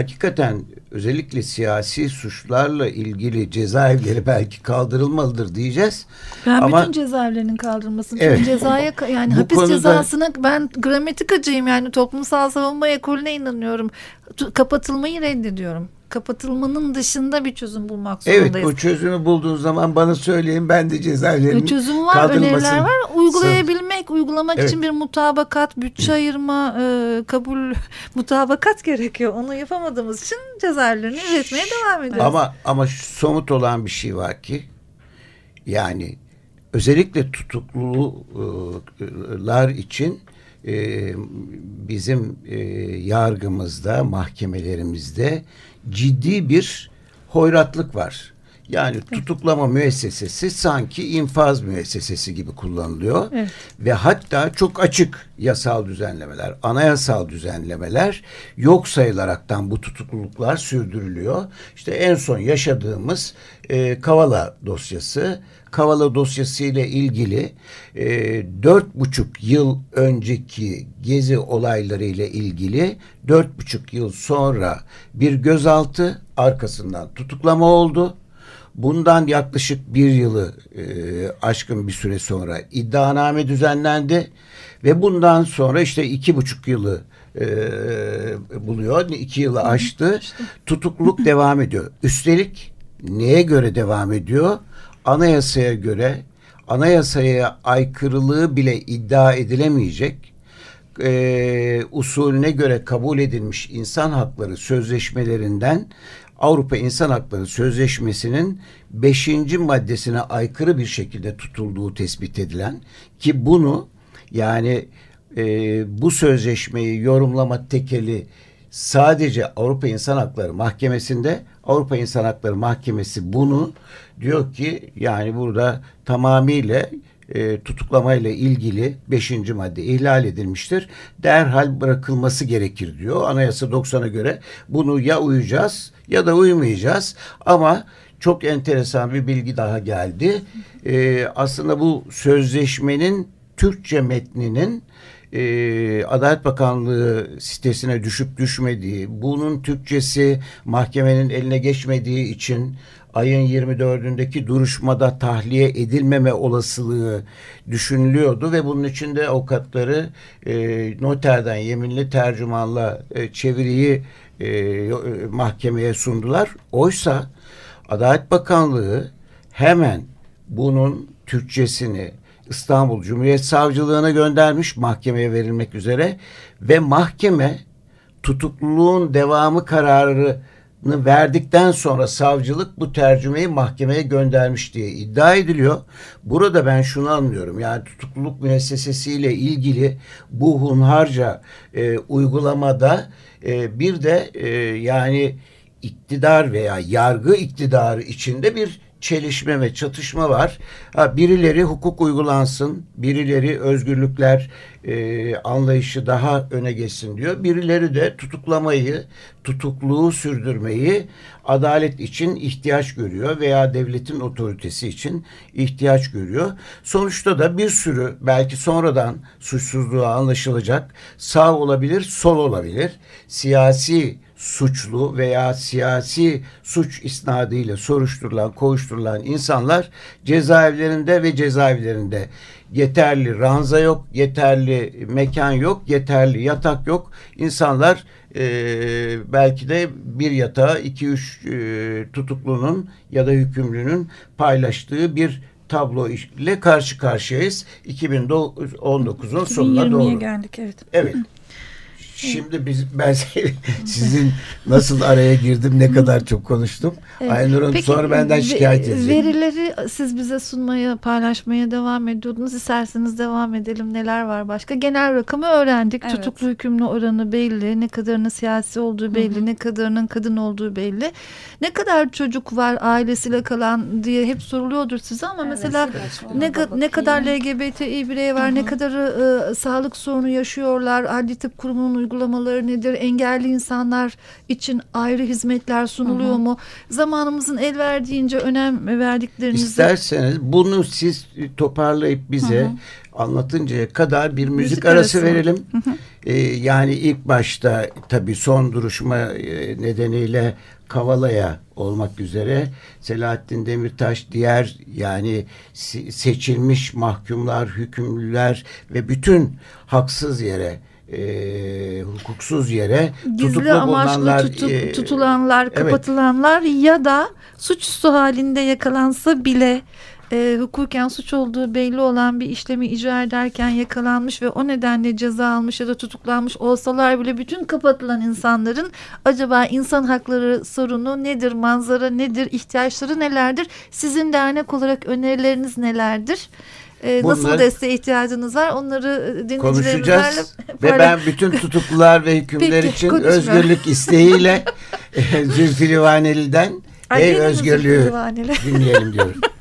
hakikaten özellikle siyasi suçlarla ilgili cezaevleri belki kaldırılmalıdır diyeceğiz. Ben Ama, bütün cezaevlerinin kaldırılmasını evet. çünkü cezaya yani hapis konuda, cezasına ben gramatikacıyım yani toplumsal savunma ekolüne inanıyorum. Kapatılmayı reddediyorum kapatılmanın dışında bir çözüm bulmak zorundayız. Evet o çözümü bulduğun zaman bana söyleyin ben de cezaevlerinin Çözüm var öneriler var uygulayabilmek uygulamak evet. için bir mutabakat bütçe ayırma e, kabul *laughs* mutabakat gerekiyor onu yapamadığımız için cezaevlerini üretmeye devam ediyoruz. Ama, ama somut olan bir şey var ki yani özellikle tutuklular için e, bizim e, yargımızda, mahkemelerimizde ciddi bir hoyratlık var. Yani tutuklama müessesesi sanki infaz müessesesi gibi kullanılıyor. Evet. Ve hatta çok açık yasal düzenlemeler, anayasal düzenlemeler yok sayılaraktan bu tutukluluklar sürdürülüyor. İşte en son yaşadığımız e, Kavala dosyası. Kavala dosyası ile ilgili e, dört buçuk yıl önceki gezi olayları ile ilgili dört buçuk yıl sonra bir gözaltı arkasından tutuklama oldu. Bundan yaklaşık bir yılı e, aşkın bir süre sonra iddianame düzenlendi ve bundan sonra işte iki buçuk yılı e, buluyor. iki yılı aştı. Tutukluluk devam ediyor. Üstelik neye göre devam ediyor? Anayasaya göre anayasaya aykırılığı bile iddia edilemeyecek e, usulüne göre kabul edilmiş insan hakları sözleşmelerinden Avrupa İnsan Hakları Sözleşmesi'nin beşinci maddesine aykırı bir şekilde tutulduğu tespit edilen ki bunu yani e, bu sözleşmeyi yorumlama tekeli sadece Avrupa İnsan Hakları Mahkemesi'nde Avrupa İnsan Hakları Mahkemesi bunu diyor ki yani burada tamamıyla e, tutuklamayla ilgili beşinci madde ihlal edilmiştir. Derhal bırakılması gerekir diyor. Anayasa 90'a göre bunu ya uyacağız ya da uymayacağız. Ama çok enteresan bir bilgi daha geldi. E, aslında bu sözleşmenin Türkçe metninin e, Adalet Bakanlığı sitesine düşüp düşmediği, bunun Türkçesi mahkemenin eline geçmediği için ayın 24'ündeki duruşmada tahliye edilmeme olasılığı düşünülüyordu ve bunun için de avukatları e, noterden yeminli tercümanla e, çeviriyi e, mahkemeye sundular. Oysa Adalet Bakanlığı hemen bunun Türkçesini İstanbul Cumhuriyet Savcılığına göndermiş mahkemeye verilmek üzere ve mahkeme tutukluluğun devamı kararı verdikten sonra savcılık bu tercümeyi mahkemeye göndermiş diye iddia ediliyor. Burada ben şunu anlıyorum. Yani tutukluluk müessesesiyle ilgili bu hunharca e, uygulamada e, bir de e, yani iktidar veya yargı iktidarı içinde bir çelişme ve çatışma var. Ha, birileri hukuk uygulansın, birileri özgürlükler e, anlayışı daha öne geçsin diyor. Birileri de tutuklamayı, tutukluğu sürdürmeyi adalet için ihtiyaç görüyor veya devletin otoritesi için ihtiyaç görüyor. Sonuçta da bir sürü belki sonradan suçsuzluğa anlaşılacak sağ olabilir, sol olabilir. Siyasi suçlu veya siyasi suç isnadıyla soruşturulan, kovuşturulan insanlar cezaevlerinde ve cezaevlerinde yeterli ranza yok, yeterli mekan yok, yeterli yatak yok. İnsanlar e, belki de bir yatağa iki üç e, tutuklunun ya da hükümlünün paylaştığı bir tablo ile karşı karşıyayız. 2019'un sonuna doğru. geldik evet. Evet. Şimdi biz ben sizin nasıl araya girdim ne kadar çok konuştum. Evet. Aynur Hanım sonra benden şikayet edecek. Verileri siz bize sunmaya paylaşmaya devam ediyordunuz. İsterseniz devam edelim. Neler var başka? Genel rakamı öğrendik. Evet. Tutuklu hükümlü oranı belli. Ne kadarının siyasi olduğu belli. Hı hı. Ne kadarının kadın olduğu belli. Ne kadar çocuk var ailesiyle kalan diye hep soruluyordur size ama evet, mesela ne, ne kadar LGBTİ birey var, hı hı. ne kadar e, sağlık sorunu yaşıyorlar, adli tıp kurumunun uygulamaları nedir? Engelli insanlar için ayrı hizmetler sunuluyor hı hı. mu? Zamanımızın el verdiğince önem verdiklerinizi... İsterseniz bunu siz toparlayıp bize hı hı. anlatıncaya kadar bir müzik, müzik arası, arası verelim. Hı hı. Ee, yani ilk başta tabii son duruşma e, nedeniyle Kavala'ya olmak üzere Selahattin Demirtaş diğer yani seçilmiş mahkumlar, hükümlüler ve bütün haksız yere e, hukuksuz yere Gizli tutuklu bulunanlar, tutup, e, tutulanlar, kapatılanlar evet. ya da suçüstü halinde yakalansa bile e, hukuken suç olduğu belli olan bir işlemi icra ederken yakalanmış ve o nedenle ceza almış ya da tutuklanmış olsalar bile bütün kapatılan insanların acaba insan hakları sorunu nedir, manzara nedir, ihtiyaçları nelerdir? Sizin dernek olarak önerileriniz nelerdir? E, Bunları nasıl desteğe ihtiyacınız var onları e, dinleyicilerimizle *laughs* Ve ben bütün tutuklular ve hükümler Peki, için konuşma. özgürlük isteğiyle *laughs* e, Zülfü Livaneli'den ev özgürlüğü dinleyelim diyorum. *laughs*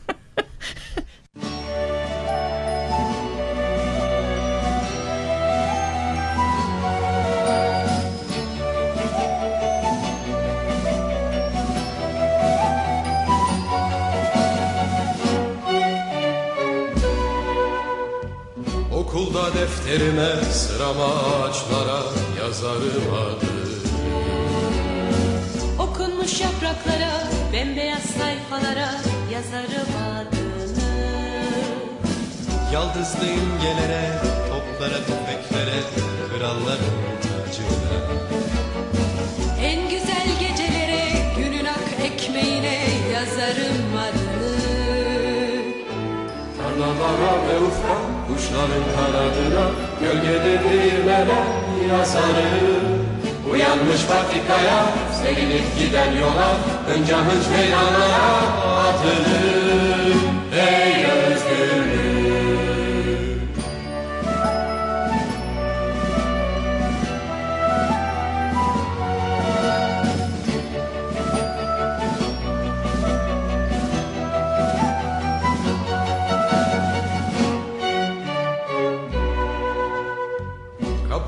defterime sıram ağaçlara yazarım adı. Okunmuş yapraklara bembeyaz sayfalara yazarım adını. Yaldızlı imgelere toplara tüfeklere kralların tacına. En güzel gecelere günün ak ekmeğine yazarım adını. Tarlalara ve ufka Kuşların kanadına gölgede değirmene yazarım Uyanmış patikaya sevinip giden yola Hınca hınç meydanlara atılır. Ey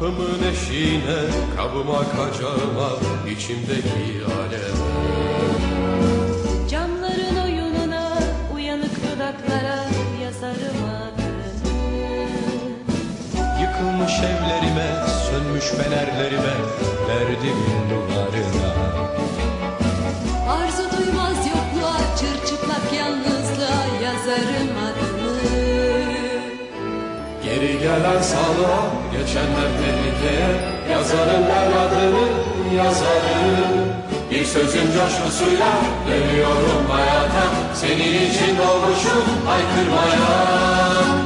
Kapımın eşiğine, kabıma kacağıma, içimdeki aleme. Camların oyununa, uyanık dudaklara yazarım adını. Yıkılmış evlerime, sönmüş fenerlerime, verdimin duvarına. Arzu duymaz yokluğa, çırçıplak yalnızlığa yazarım adını. Geri gelen sağlığa, geçenler tehlikeye. Yazarım ben adını, yazarım Bir sözün coşkusuyla dönüyorum hayata. Senin için doğmuşum haykırmaya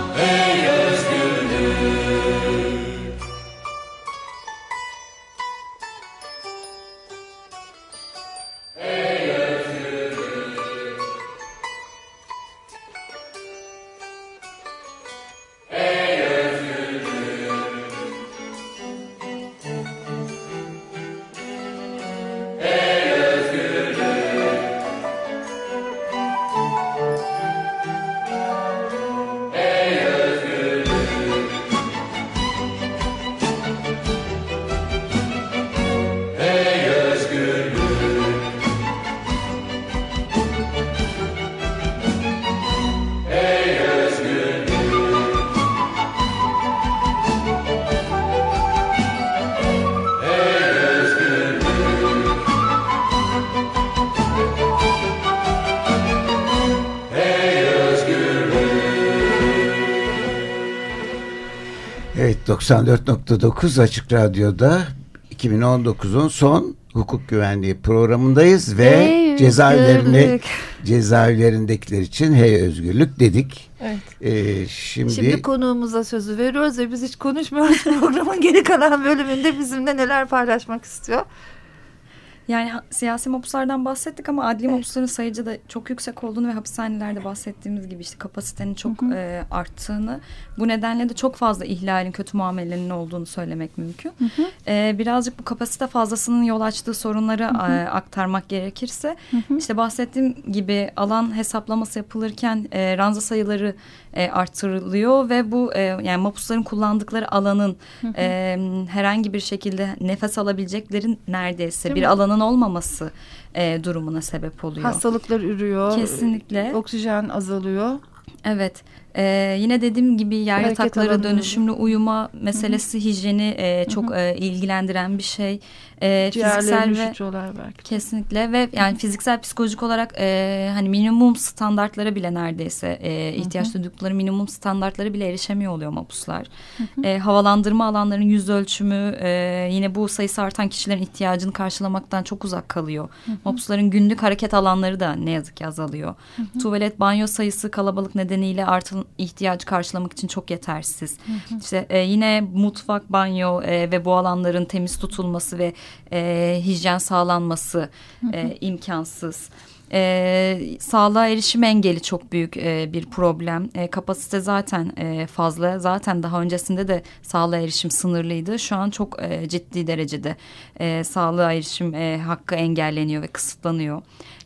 94.9 Açık Radyo'da 2019'un son hukuk güvenliği programındayız ve hey, cezaevlerini cezaevlerindekiler için hey özgürlük dedik. Evet. Ee, şimdi şimdi konuğumuza sözü veriyoruz ve biz hiç konuşmuyoruz *laughs* programın geri kalan bölümünde bizimle neler paylaşmak istiyor. Yani siyasi mopuslardan bahsettik ama adli evet. mopusların sayıcı da çok yüksek olduğunu ve hapishanelerde bahsettiğimiz gibi işte kapasitenin çok hı hı. E, arttığını bu nedenle de çok fazla ihlalin kötü muamelenin olduğunu söylemek mümkün. Hı hı. E, birazcık bu kapasite fazlasının yol açtığı sorunları hı hı. E, aktarmak gerekirse hı hı. işte bahsettiğim gibi alan hesaplaması yapılırken e, ranza sayıları e, arttırılıyor ve bu e, yani mapusların kullandıkları alanın. E, herhangi bir şekilde nefes alabileceklerin neredeyse Değil bir mi? alanın olmaması e, durumuna sebep oluyor. Hastalıklar ürüyor. Kesinlikle. Oksijen azalıyor. Evet. Ee, yine dediğim gibi yer Hareket yatakları dönüşümlü uyuma meselesi Hı -hı. hijyeni e, çok Hı -hı. E, ilgilendiren bir şey. E, fiziksel ve belki. kesinlikle ve yani Hı -hı. fiziksel psikolojik olarak e, hani minimum standartlara bile neredeyse e, ihtiyaç Hı -hı. duydukları minimum standartlara bile erişemiyor oluyor mapuslar. E, havalandırma alanlarının yüz ölçümü e, yine bu sayısı artan kişilerin ihtiyacını karşılamaktan çok uzak kalıyor. Hı -hı. Mapusların günlük hareket alanları da ne yazık ki azalıyor. Hı -hı. Tuvalet, banyo sayısı kalabalık nedeniyle artın ihtiyacı karşılamak için çok yetersiz. Hı hı. İşte e, yine mutfak, banyo e, ve bu alanların temiz tutulması ve e, hijyen sağlanması hı hı. E, imkansız. E, sağlığa erişim engeli çok büyük e, bir problem. E, kapasite zaten e, fazla. Zaten daha öncesinde de sağlığa erişim sınırlıydı. Şu an çok e, ciddi derecede e, sağlığa erişim e, hakkı engelleniyor ve kısıtlanıyor.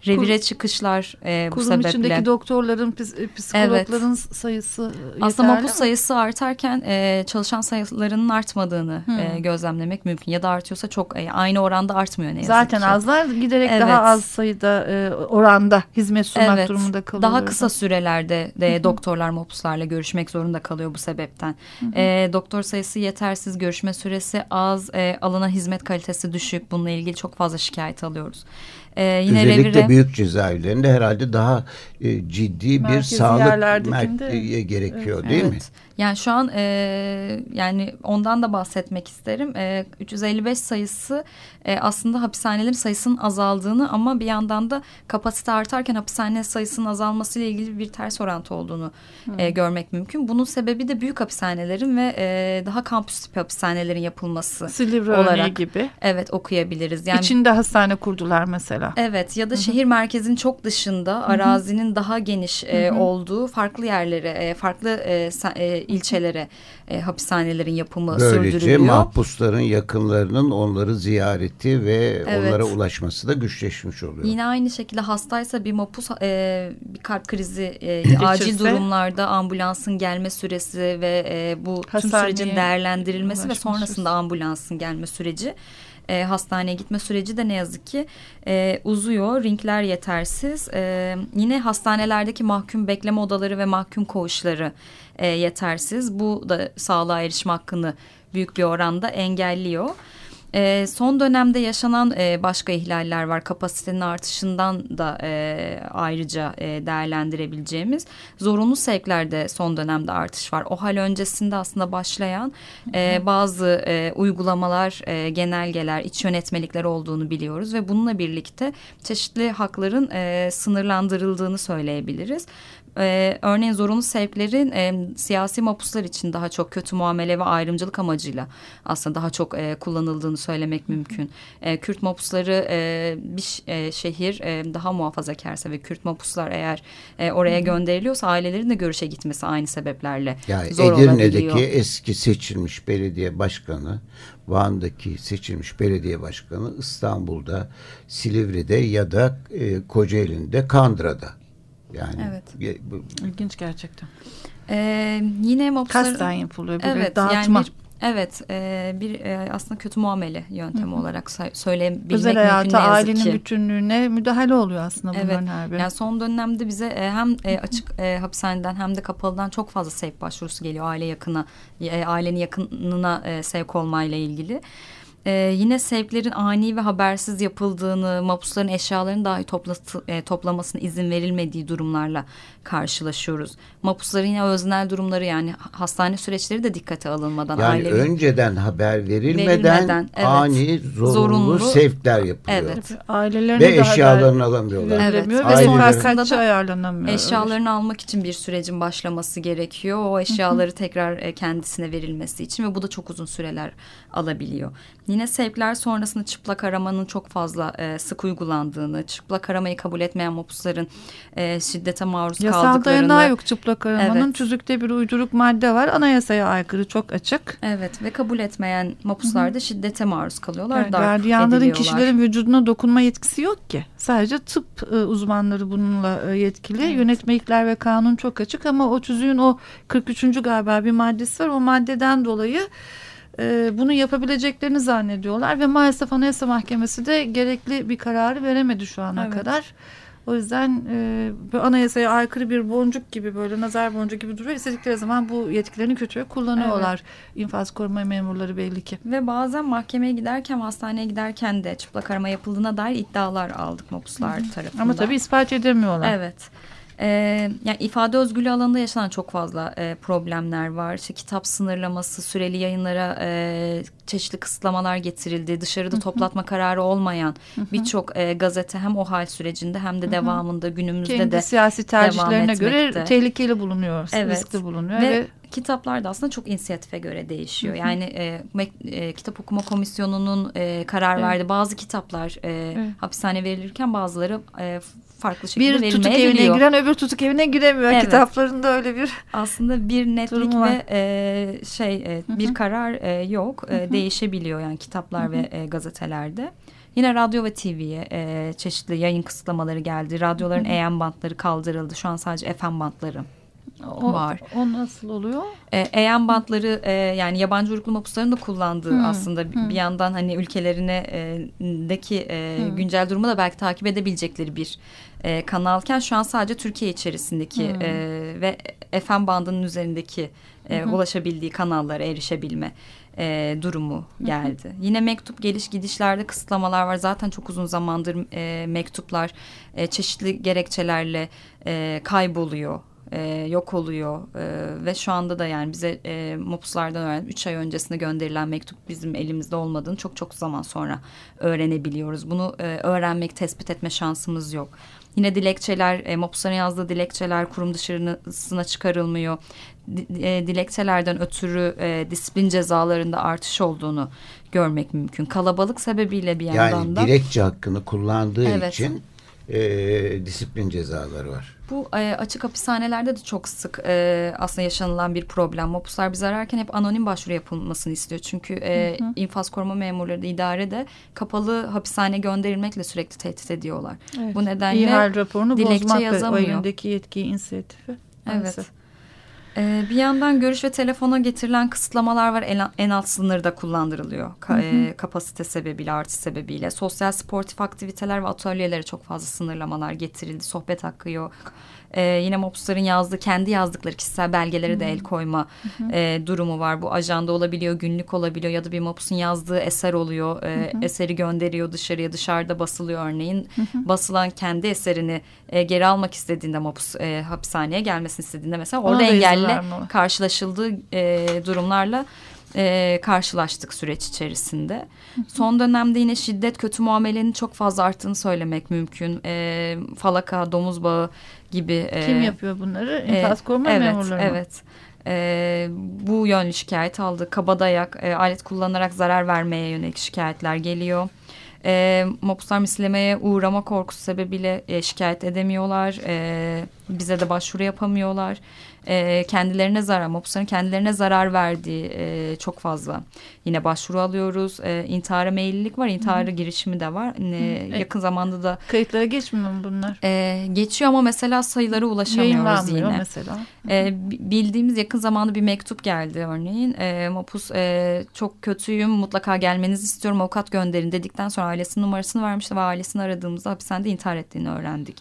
Revire Kur, çıkışlar e, bu kurum sebeple. içindeki doktorların, psikologların evet. sayısı Aslında mapus sayısı artarken e, çalışan sayılarının artmadığını hmm. e, gözlemlemek mümkün. Ya da artıyorsa çok e, aynı oranda artmıyor ne yazık Zaten ki. azlar giderek evet. daha az sayıda e, oranda hizmet sunmak evet. durumunda kalıyor. Daha kısa sürelerde de doktorlar mapuslarla görüşmek zorunda kalıyor bu sebepten. E, doktor sayısı yetersiz, görüşme süresi az, e, alınan hizmet kalitesi düşük. Bununla ilgili çok fazla şikayet alıyoruz. Ee, yine Özellikle revire... büyük cezaevlerinde herhalde daha e, ciddi bir sağlık merkezi gerekiyor evet. değil evet. mi? Yani şu an e, yani ondan da bahsetmek isterim. E, 355 sayısı e, aslında hapishanelerin sayısının azaldığını ama bir yandan da kapasite artarken hapishane sayısının azalması ile ilgili bir ters orantı olduğunu e, görmek mümkün. Bunun sebebi de büyük hapishanelerin ve e, daha kampüs tipi hapishanelerin yapılması Silivri olarak gibi. Evet okuyabiliriz. Yani içinde hastane kurdular mesela. Evet ya da Hı -hı. şehir merkezinin çok dışında Hı -hı. arazinin daha geniş e, olduğu farklı yerlere, e, farklı e, e, ilçelere e, hapishanelerin yapımı Böylece sürdürülüyor. Böylece mahpusların yakınlarının onları ziyareti ve evet. onlara ulaşması da güçleşmiş oluyor. Yine aynı şekilde hastaysa bir mahpus e, bir kalp krizi e, *laughs* acil durumlarda ambulansın gelme süresi ve e, bu tüm sürecin değerlendirilmesi ve sonrasında ambulansın gelme süreci e, hastaneye gitme süreci de ne yazık ki e, uzuyor. Ringler yetersiz. E, yine hastanelerdeki mahkum bekleme odaları ve mahkum koğuşları e, yetersiz. Bu da sağlığa erişim hakkını büyük bir oranda engelliyor. E, son dönemde yaşanan e, başka ihlaller var. Kapasitenin artışından da e, ayrıca e, değerlendirebileceğimiz. Zorunlu sevklerde son dönemde artış var. O hal öncesinde aslında başlayan e, bazı e, uygulamalar, e, genelgeler, iç yönetmelikler olduğunu biliyoruz. Ve bununla birlikte çeşitli hakların e, sınırlandırıldığını söyleyebiliriz. Ee, örneğin zorunlu sevklerin e, siyasi mapuslar için daha çok kötü muamele ve ayrımcılık amacıyla aslında daha çok e, kullanıldığını söylemek mümkün. E, Kürt mapusları e, bir e, şehir e, daha muhafazakarsa ve Kürt mapuslar eğer e, oraya gönderiliyorsa ailelerin de görüşe gitmesi aynı sebeplerle yani zor Edirne'deki olabiliyor. eski seçilmiş belediye başkanı Van'daki seçilmiş belediye başkanı İstanbul'da, Silivri'de ya da e, Kocaeli'nde, Kandıra'da yani evet. bu, ilginç gerçekten. Ee, yine mopslar kasten yapılıyor. Bir evet, dağıtma. Yani bir, evet, e, bir e, aslında kötü muamele yöntemi Hı olarak söyleyebilmek Özel hayata, ailenin ki. bütünlüğüne müdahale oluyor aslında bunların evet. her biri. Yani son dönemde bize e, hem e, açık e, hapishaneden hem de kapalıdan çok fazla sevk başvurusu geliyor aile yakına, e, ailenin yakınına e, sevk olmayla ilgili. Ee, yine sevklerin ani ve habersiz yapıldığını, mapusların eşyalarını dahi toplatı, e, toplamasına izin verilmediği durumlarla karşılaşıyoruz. Mapusların yine öznel durumları yani hastane süreçleri de dikkate alınmadan. Yani ailevi, önceden haber verilmeden, verilmeden evet, ani zorunlu, zorunlu sevkler yapılıyor. Evet. Ailelerine ve eşyalarını alamıyorlar. Evet. Ve sonrasında da ayarlanamıyor. Eşyalarını almak için bir sürecin başlaması gerekiyor. O eşyaları tekrar e, kendisine verilmesi için ve bu da çok uzun süreler alabiliyor. Yine sevkler sonrasında çıplak aramanın çok fazla e, sık uygulandığını, çıplak aramayı kabul etmeyen mapusların e, şiddete maruz Yasal kaldıklarını. Yasal dayanağı yok çıplak aramanın. Evet. Tüzükte bir uyduruk madde var. Anayasaya aykırı çok açık. Evet ve kabul etmeyen mapuslar da şiddete maruz kalıyorlar. Yani gardiyanların kişilerin vücuduna dokunma yetkisi yok ki. Sadece tıp e, uzmanları bununla e, yetkili. Evet. Yönetmelikler ve kanun çok açık ama o tüzüğün o 43. galiba bir maddesi var. O maddeden dolayı e, bunu yapabileceklerini zannediyorlar ve maalesef Anayasa Mahkemesi de gerekli bir kararı veremedi şu ana evet. kadar. O yüzden e, anayasaya aykırı bir boncuk gibi böyle nazar boncuğu gibi duruyor. İstedikleri zaman bu yetkilerini kötüye kullanıyorlar. Evet. İnfaz koruma memurları belli ki. Ve bazen mahkemeye giderken hastaneye giderken de çıplak arama yapıldığına dair iddialar aldık mopuslar tarafından. Ama tabii ispat edemiyorlar. Evet. E, yani ifade özgürlüğü alanında yaşanan çok fazla e, problemler var. İşte kitap sınırlaması, süreli yayınlara e, çeşitli kısıtlamalar getirildi. Dışarıda toplatma kararı olmayan birçok e, gazete hem o hal sürecinde hem de devamında günümüzde Kendi de siyasi tercihlerine göre tehlikeli bulunuyor, evet. riskli bulunuyor. Ve, ve kitaplar da aslında çok inisiyatife göre değişiyor. Yani e, e, kitap okuma komisyonunun e, karar evet. verdiği bazı kitaplar e, evet. hapishane verilirken bazıları e, farklı şekilde bir tutuk evine giren öbür tutuk evine giremiyor. Evet. Kitaplarında öyle bir aslında bir *laughs* netlik ve e, şey e, bir karar e, yok. E, değişebiliyor yani kitaplar ve e, gazetelerde. Yine radyo ve TV'ye e, çeşitli yayın kısıtlamaları geldi. Radyoların AM bantları kaldırıldı. Şu an sadece FM bantları o, var. O nasıl oluyor? E, AM bantları e, yani yabancı uyruklu mapusların da kullandığı hmm. aslında hmm. bir yandan hani ülkelerine e, deki e, hmm. güncel durumu da belki takip edebilecekleri bir e, kanalken şu an sadece Türkiye içerisindeki hmm. e, ve FM bandının üzerindeki e, ulaşabildiği kanallara erişebilme e, durumu geldi. Hı hı. Yine mektup geliş gidişlerde kısıtlamalar var. Zaten çok uzun zamandır e, mektuplar e, çeşitli gerekçelerle e, kayboluyor e, yok oluyor e, ve şu anda da yani bize e, MOPS'lardan öğren 3 ay öncesinde gönderilen mektup bizim elimizde olmadığını çok çok zaman sonra öğrenebiliyoruz. Bunu e, öğrenmek, tespit etme şansımız yok. Yine dilekçeler, e, MOPS'ların yazdığı dilekçeler kurum dışarısına çıkarılmıyor. E, dilekçelerden ötürü e, disiplin cezalarında artış olduğunu görmek mümkün. Kalabalık sebebiyle bir yandan yani da. Yani dilekçe hakkını kullandığı evet. için e, disiplin cezaları var. Bu e, açık hapishanelerde de çok sık e, aslında yaşanılan bir problem. Mopuslar biz ararken hep anonim başvuru yapılmasını istiyor. Çünkü e, hı hı. infaz koruma memurları da idare de kapalı hapishane gönderilmekle sürekli tehdit ediyorlar. Evet. Bu nedenle İhal raporunu dilekçe bozmak yazamıyor. o yöndeki yetki inisiyatifi. Evet. Ee, bir yandan görüş ve telefona getirilen kısıtlamalar var. En, en alt sınırda kullandırılıyor. Ka, hı hı. E, kapasite sebebiyle, artış sebebiyle. Sosyal sportif aktiviteler ve atölyelere çok fazla sınırlamalar getirildi. Sohbet hakkı yok e, yine Mops'ların yazdığı kendi yazdıkları kişisel belgeleri de el koyma e, durumu var. Bu ajanda olabiliyor, günlük olabiliyor ya da bir Mops'un yazdığı eser oluyor. E, eseri gönderiyor dışarıya dışarıda basılıyor örneğin. Basılan kendi eserini e, geri almak istediğinde Mops e, hapishaneye gelmesini istediğinde mesela orada engelle karşılaşıldığı e, durumlarla e, karşılaştık süreç içerisinde. Son dönemde yine şiddet kötü muamelenin çok fazla arttığını söylemek mümkün. E, falaka, domuz bağı gibi. E, Kim yapıyor bunları? İnfaz koruma evet, memurları mı? Evet. E, bu yönlü şikayet aldı. Kabadayak, e, alet kullanarak zarar vermeye yönelik şikayetler geliyor. E, mopuslar mislemeye uğrama korkusu sebebiyle e, şikayet edemiyorlar. E, bize de başvuru yapamıyorlar e, kendilerine zarar, mopusların kendilerine zarar verdiği e, çok fazla. Yine başvuru alıyoruz. E, intihara meyillilik var, intihara girişimi de var. E, yakın zamanda da... Kayıtlara geçmiyor mu bunlar? E, geçiyor ama mesela sayılara ulaşamıyoruz yine. mesela. E, bildiğimiz yakın zamanda bir mektup geldi örneğin. E, Mopus e, çok kötüyüm mutlaka gelmenizi istiyorum avukat gönderin dedikten sonra ailesinin numarasını vermişti ve ailesini aradığımızda hapishanede intihar ettiğini öğrendik.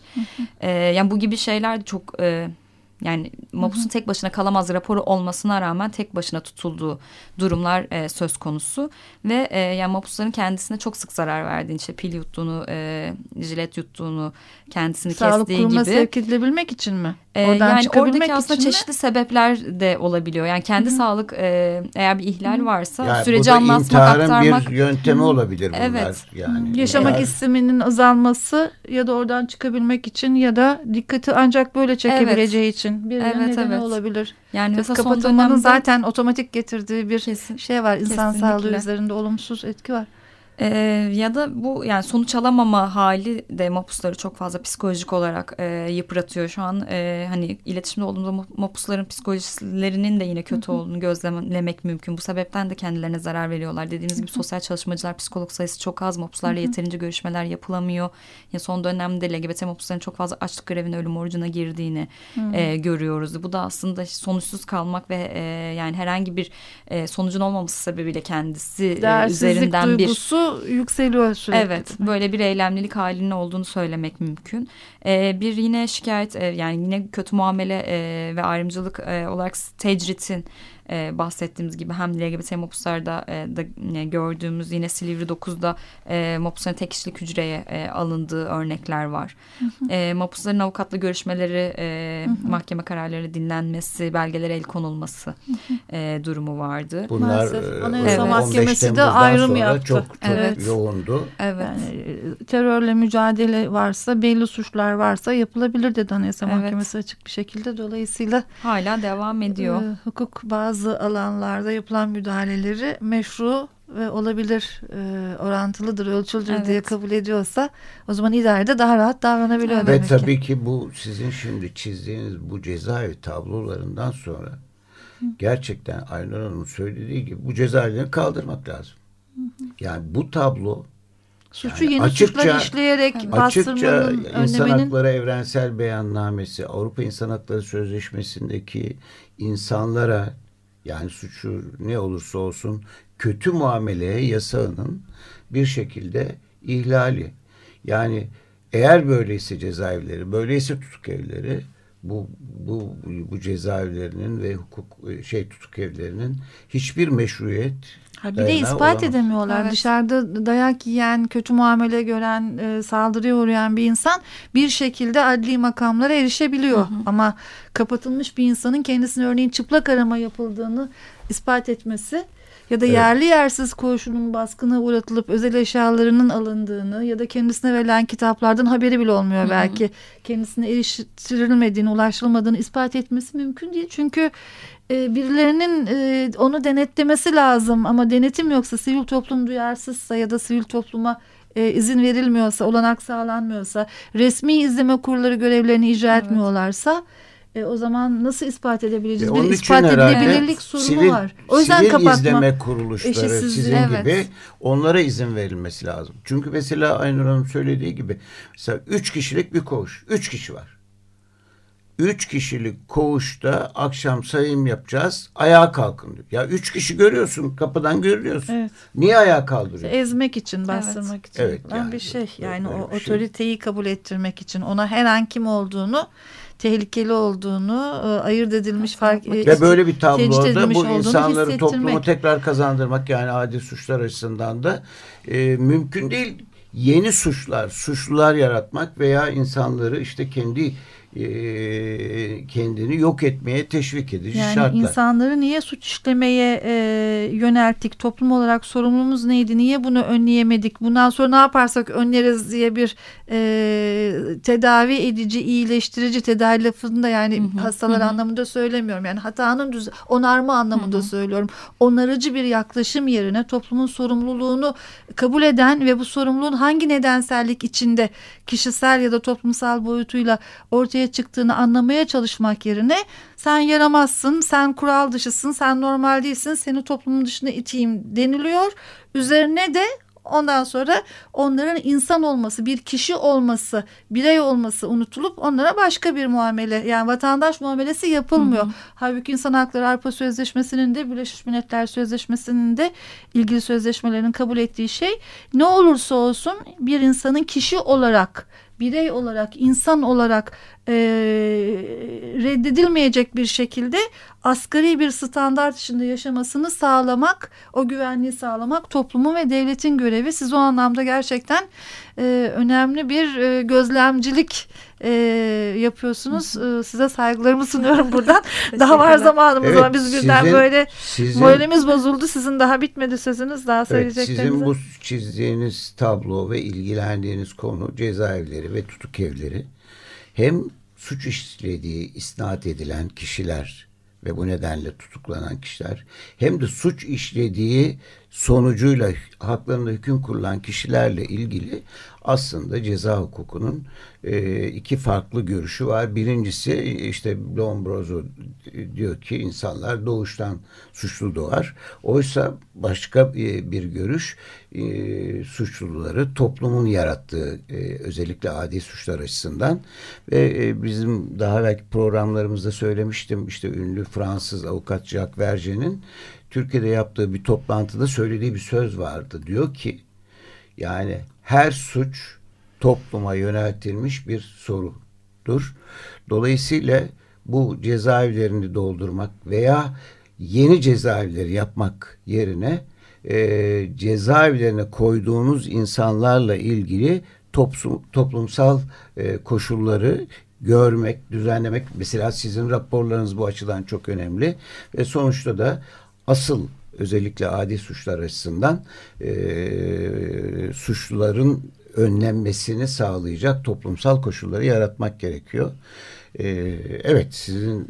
e, yani bu gibi şeyler çok... E, yani Mopus'un tek başına kalamaz raporu olmasına rağmen tek başına tutulduğu durumlar e, söz konusu. Ve e, yani Mopus'ların kendisine çok sık zarar verdiğini, işte pil yuttuğunu, e, jilet yuttuğunu, kendisini Sağlık kestiği gibi. Sağlık kuruma sevk edilebilmek için mi? Ee, yani oradaki aslında çeşitli mi? sebepler de olabiliyor. Yani kendi Hı -hı. sağlık e, eğer bir ihlal varsa yani süreci anlatmak, aktarmak. bir yöntemi olabilir bunlar. Evet. Yani. Yaşamak yani. isteminin azalması ya da oradan çıkabilmek için ya da dikkati ancak böyle çekebileceği evet. için bir evet, nedeni evet. olabilir. Yani mesela kapatılmanın dönemde... zaten otomatik getirdiği bir Kesin, şey var. İnsan kesinlikle. sağlığı üzerinde olumsuz etki var. Ee, ya da bu yani sonuç alamama hali de mopusları çok fazla psikolojik olarak e, yıpratıyor şu an. E, hani iletişimde olduğumuzda mopusların psikolojilerinin de yine kötü olduğunu gözlemlemek mümkün. Bu sebepten de kendilerine zarar veriyorlar. Dediğiniz gibi sosyal çalışmacılar, psikolog sayısı çok az. Mopuslarla yeterince görüşmeler yapılamıyor. Ya son dönemde LGBT mopusların çok fazla açlık grevine ölüm orucuna girdiğini e, görüyoruz. Bu da aslında sonuçsuz kalmak ve e, yani herhangi bir e, sonucun olmaması sebebiyle kendisi e, üzerinden bir yükseliyor sürekli. Evet böyle bir eylemlilik halinin olduğunu söylemek mümkün. Ee, bir yine şikayet e, yani yine kötü muamele e, ve ayrımcılık e, olarak tecritin e, bahsettiğimiz gibi hem LGBT mopuslarda e, da e, gördüğümüz yine Silivri 9'da e, mopusların tek kişilik hücreye e, alındığı örnekler var. E, mopusların avukatla görüşmeleri, e, mahkeme kararları dinlenmesi, belgelere el konulması e, durumu vardı. Bunlar Maalesef e, Anayasa 15 Mahkemesi de ayrım yaptı. Çok, çok Evet. yoğundu. Evet. Yani e, terörle mücadele varsa, belli suçlar varsa yapılabilir dedi Anayasa Evet. Mahkemesi açık bir şekilde. Dolayısıyla Hala devam ediyor. e, hukuk bazı alanlarda yapılan müdahaleleri meşru ve olabilir, e, orantılıdır, ölçülüdür Evet. diye kabul ediyorsa o zaman idarede daha rahat davranabiliyor Ve demek ki. tabii ki bu sizin şimdi çizdiğiniz bu cezaevi tablolarından sonra gerçekten Aynur Hanım'ın söylediği gibi bu cezaevlerini kaldırmak lazım. Yani bu tablo Suçu Yani yeni açıkça- suçlar işleyerek açıkça bastırmanın İnsan Hakları Evrensel Beyannamesi, Avrupa İnsan Hakları Sözleşmesi'ndeki insanlara yani suçu ne olursa olsun kötü muameleye yasağının bir şekilde ihlali. Yani eğer böyleyse cezaevleri, böyleyse tutuk evleri bu bu bu cezaevlerinin ve hukuk şey tutuk evlerinin hiçbir meşruiyet Ha, bir de dayanağı ispat olamaz. edemiyorlar. Evet. Dışarıda dayak yiyen, kötü muamele gören, e, saldırıya uğrayan bir insan bir şekilde adli makamlara erişebiliyor. Ama kapatılmış bir insanın kendisine örneğin çıplak arama yapıldığını ispat etmesi ya da Evet. yerli yersiz koğuşunun baskına uğratılıp özel eşyalarının alındığını ya da kendisine verilen kitaplardan haberi bile olmuyor belki. Kendisine eriştirilmediğini, ulaştırılmadığını ispat etmesi mümkün değil. Çünkü e, birilerinin e, onu denetlemesi lazım ama denetim yoksa sivil toplum duyarsızsa ya da sivil topluma e, izin verilmiyorsa, olanak sağlanmıyorsa, resmi izleme kurulları görevlerini icra Evet. etmiyorlarsa e, o zaman nasıl ispat edebileceğiz? E, Bir ispat edilebilirlik sorunu sivil, var. O yüzden sivil kapatma. izleme kuruluşları sizin evet. gibi onlara izin verilmesi lazım. Çünkü mesela Aynur Hanım söylediği gibi mesela üç kişilik bir koğuş. Üç kişi var. Üç kişilik koğuşta akşam sayım yapacağız. Ayağa kalkın diyor. Ya üç kişi görüyorsun. Kapıdan görüyorsun. Evet. Niye ayağa kaldırıyorsun? ezmek için, bastırmak için Evet, yani bir şey. Yani o şey. otoriteyi kabul ettirmek için ona her an kim olduğunu, tehlikeli olduğunu, e, ayırt edilmiş fark e, Ve böyle bir tabloda bu insanları topluma tekrar kazandırmak yani adi suçlar açısından da e, mümkün değil. Yeni suçlar, suçlular yaratmak veya insanları işte kendi e, kendini yok etmeye teşvik edici Yani şartlar. insanları niye suç işlemeye e, yönelttik? Toplum olarak sorumluluğumuz neydi? Niye bunu önleyemedik? Bundan sonra ne yaparsak önleriz diye bir e, tedavi edici, iyileştirici tedavi lafını da yani hastalar anlamında söylemiyorum. Yani hatanın düz onarma anlamında söylüyorum. Onarıcı bir yaklaşım yerine toplumun sorumluluğunu kabul eden ve bu sorumluluğun hangi nedensellik içinde kişisel ya da toplumsal boyutuyla ortaya çıktığını anlamaya çalışmak yerine sen yaramazsın, sen kural dışısın, sen normal değilsin, seni toplumun dışına iteyim deniliyor. Üzerine de ondan sonra onların insan olması, bir kişi olması, birey olması unutulup onlara başka bir muamele yani vatandaş muamelesi yapılmıyor. Halbuki İnsan Hakları Avrupa Sözleşmesi'nin de Birleşmiş Milletler Sözleşmesi'nin de ilgili sözleşmelerin kabul ettiği şey ne olursa olsun bir insanın kişi olarak birey olarak, insan olarak e, reddedilmeyecek bir şekilde asgari bir standart içinde yaşamasını sağlamak, o güvenliği sağlamak toplumun ve devletin görevi. Siz o anlamda gerçekten e, önemli bir e, gözlemcilik e, yapıyorsunuz. E, size saygılarımı sunuyorum buradan. *laughs* daha var zamanımız Evet, ama biz birden sizin- böyle sizin- moralimiz bozuldu. Sizin daha bitmedi sözünüz. Daha Evet, söyleyecekleriniz. sizin bu çizdiğiniz tablo ve ilgilendiğiniz konu cezaevleri ve tutuk evleri hem suç işlediği isnat edilen kişiler ve bu nedenle tutuklanan kişiler hem de suç işlediği sonucuyla haklarında hüküm kurulan kişilerle ilgili aslında ceza hukukunun e, iki farklı görüşü var. Birincisi işte Lombroso diyor ki insanlar doğuştan suçlu doğar. Oysa başka bir, bir görüş e, suçluları toplumun yarattığı e, özellikle adi suçlar açısından ve e, bizim daha belki programlarımızda söylemiştim işte ünlü Fransız avukat Jacques Verger'in Türkiye'de yaptığı bir toplantıda söylediği bir söz vardı. Diyor ki yani her suç topluma yöneltilmiş bir sorudur. Dolayısıyla bu cezaevlerini doldurmak veya yeni cezaevleri yapmak yerine e, cezaevlerine koyduğunuz insanlarla ilgili toplum, toplumsal e, koşulları görmek, düzenlemek mesela sizin raporlarınız bu açıdan çok önemli ve sonuçta da asıl özellikle adi suçlar açısından e, suçluların önlenmesini sağlayacak toplumsal koşulları yaratmak gerekiyor. Ee, evet sizin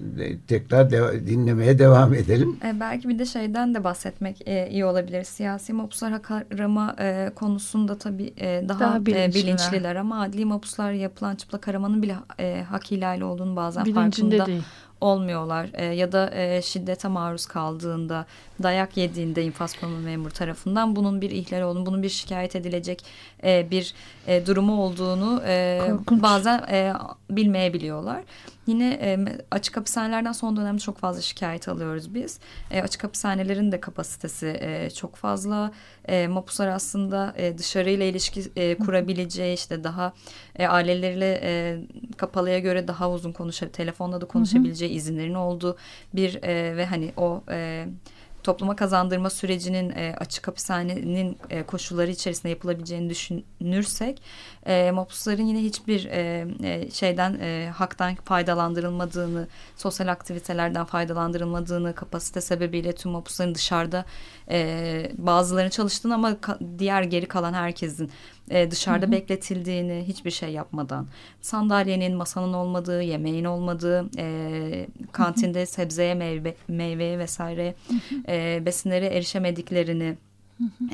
tekrar de, dinlemeye devam edelim. Belki bir de şeyden de bahsetmek e, iyi olabilir. Siyasi mapuslar hak arama e, konusunda tabii e, daha, daha bilinçliler. E, bilinçliler ama adli mapuslar yapılan çıplak aramanın bile e, hak ihlali olduğunu bazen Bilincinde farkında değil olmuyorlar e, ya da e, şiddete maruz kaldığında dayak yediğinde infaz kurumu memur tarafından bunun bir ihlal olduğunu bunun bir şikayet edilecek e, bir e, durumu olduğunu e, bazen e, bilmeyebiliyorlar. Yine e, açık hapishanelerden son dönemde çok fazla şikayet alıyoruz biz. E, açık hapishanelerin de kapasitesi e, çok fazla. E, mapuslar aslında e, dışarıyla ilişki e, kurabileceği işte daha e, aileleriyle e, kapalıya göre daha uzun konuşabileceği, telefonla da konuşabileceği izinlerin olduğu bir e, ve hani o... E, topluma kazandırma sürecinin e, açık hapishanenin e, koşulları içerisinde yapılabileceğini düşünürsek e, mapusların yine hiçbir e, e, şeyden e, haktan faydalandırılmadığını, sosyal aktivitelerden faydalandırılmadığını, kapasite sebebiyle tüm mapusların dışarıda e, bazılarının çalıştığını ama diğer geri kalan herkesin e, dışarıda hı hı. bekletildiğini hiçbir şey yapmadan sandalyenin masanın olmadığı yemeğin olmadığı e, kantinde hı hı. sebzeye meyve, meyveye vesaire E, besinlere erişemediklerini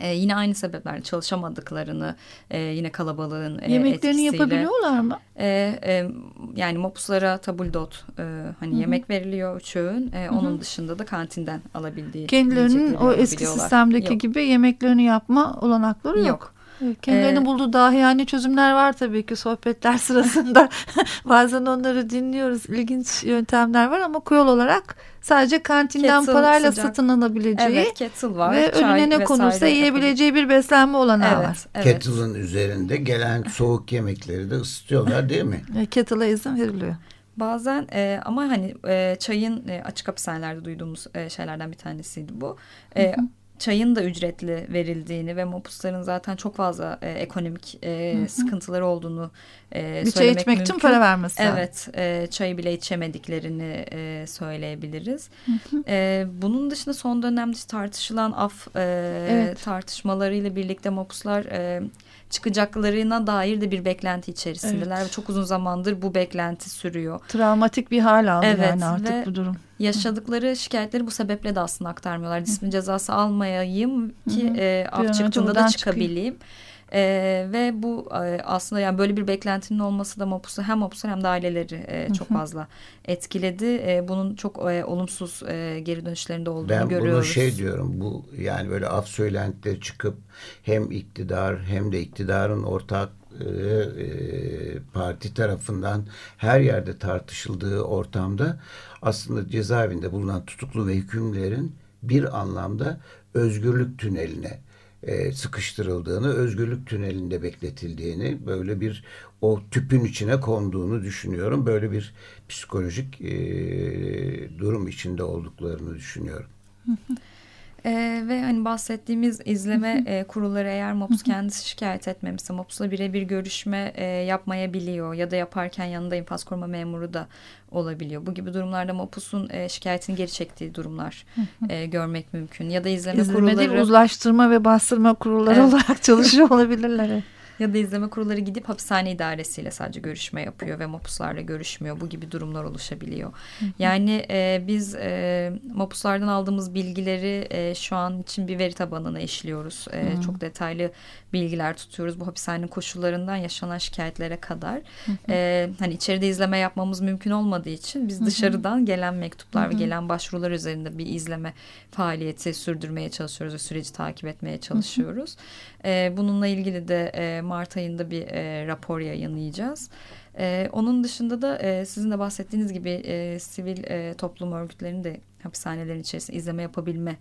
Ee, yine aynı sebeplerle çalışamadıklarını e, yine kalabalığın e, Yemeklerini etkisiyle. yapabiliyorlar mı? E, e, yani mopuslara tabuldot e, hani Hı -hı. yemek veriliyor çöğün. E, onun dışında da kantinden alabildiği. Kendilerinin o eski sistemdeki yok. gibi yemeklerini yapma olanakları yok. yok. Kendilerini ee, bulduğu dahiyane çözümler var tabii ki sohbetler *laughs* sırasında. *laughs* Bazen onları dinliyoruz. İlginç yöntemler var ama kuyol olarak sadece kantinden kettle, parayla sıcak. satın alabileceği evet, kettle var, ve önüne ne konursa yiyebileceği bir beslenme olanağı evet, var. Evet. Kettle'ın üzerinde gelen soğuk yemekleri de ısıtıyorlar değil mi? E, kettle'a izin veriliyor. Bazen e, ama hani e, çayın e, açık hapishanelerde duyduğumuz e, şeylerden bir tanesiydi bu. E, hı hı çayın da ücretli verildiğini ve mopusların zaten çok fazla e, ekonomik e, sıkıntıları olduğunu e, bir çay içmek mümkün. için para vermesi. Evet, e, çayı bile içemediklerini e, söyleyebiliriz. E, bunun dışında son dönemde tartışılan af e, evet. tartışmalarıyla birlikte mopuslar e, çıkacaklarına dair de bir beklenti içerisindeler evet. ve çok uzun zamandır bu beklenti sürüyor. Travmatik bir hal aldı evet, yani artık bu durum. Yaşadıkları şikayetleri bu sebeple de aslında aktarmıyorlar. Disiplin cezası almayayım ki Hı -hı. e, af çıktığında da çıkabileyim. Çıkayım. E, ve bu e, aslında yani böyle bir beklentinin olması da Mopus'u hem Mopus'u hem de aileleri e, çok fazla etkiledi. E, bunun çok e, olumsuz e, geri dönüşlerinde olduğunu ben görüyoruz. Ben bunu şey diyorum bu yani böyle af söylentileri çıkıp hem iktidar hem de iktidarın ortak e, e, parti tarafından her yerde tartışıldığı ortamda aslında cezaevinde bulunan tutuklu ve hükümlerin bir anlamda özgürlük tüneline e, sıkıştırıldığını, özgürlük tünelinde bekletildiğini, böyle bir o tüpün içine konduğunu düşünüyorum. Böyle bir psikolojik e, durum içinde olduklarını düşünüyorum. *laughs* Ee, ve hani bahsettiğimiz izleme e, kurulları eğer MOPS kendisi şikayet etmemişse MOPS'la birebir görüşme e, yapmayabiliyor ya da yaparken yanında infaz koruma memuru da olabiliyor. Bu gibi durumlarda MOPUS'un e, şikayetini geri çektiği durumlar e, görmek mümkün. Ya da izleme, izleme kurulları... Değil, uzlaştırma ve bastırma kurulları evet. olarak çalışıyor *laughs* olabilirler. Ya da izleme kurulları gidip hapishane idaresiyle sadece görüşme yapıyor ve mopuslarla görüşmüyor. Bu gibi durumlar oluşabiliyor. Yani e, biz e, mopuslardan aldığımız bilgileri e, şu an için bir veri tabanına işliyoruz. E, çok detaylı bilgiler tutuyoruz. Bu hapishane koşullarından yaşanan şikayetlere kadar. E, hani içeride izleme yapmamız mümkün olmadığı için biz dışarıdan gelen mektuplar ve gelen başvurular üzerinde bir izleme faaliyeti sürdürmeye çalışıyoruz ve süreci takip etmeye çalışıyoruz. E, bununla ilgili de e, Mart ayında bir e, rapor yayınlayacağız. E, onun dışında da e, sizin de bahsettiğiniz gibi e, sivil e, toplum örgütlerinin de hapishanelerin içerisinde izleme yapabilme,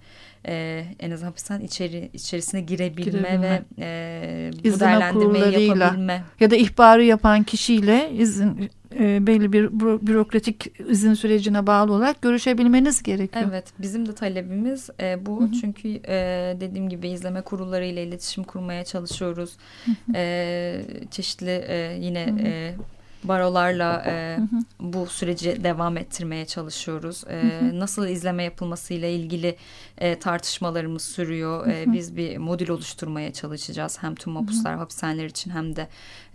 e, en azından hapishane içeri içerisine girebilme, girebilme. ve e, bu değerlendirmeyi yapabilme. Ya da ihbarı yapan kişiyle izin e, belli bir bürokratik izin sürecine bağlı olarak görüşebilmeniz gerekiyor. Evet bizim de talebimiz e, bu. Hı hı. Çünkü e, dediğim gibi izleme kurulları ile iletişim kurmaya çalışıyoruz. Hı hı. E, çeşitli e, yine... Hı hı. E, barolarla e, bu süreci devam ettirmeye çalışıyoruz. E, nasıl izleme yapılması ile ilgili e, tartışmalarımız sürüyor. E, biz bir modül oluşturmaya çalışacağız. Hem tüm mapuslar, hapishaneler için hem de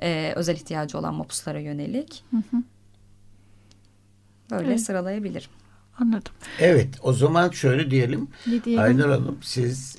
e, özel ihtiyacı olan mapuslara yönelik. Böyle evet. sıralayabilirim. Anladım. Evet o zaman şöyle diyelim. Ne diyelim? Aynur Hanım siz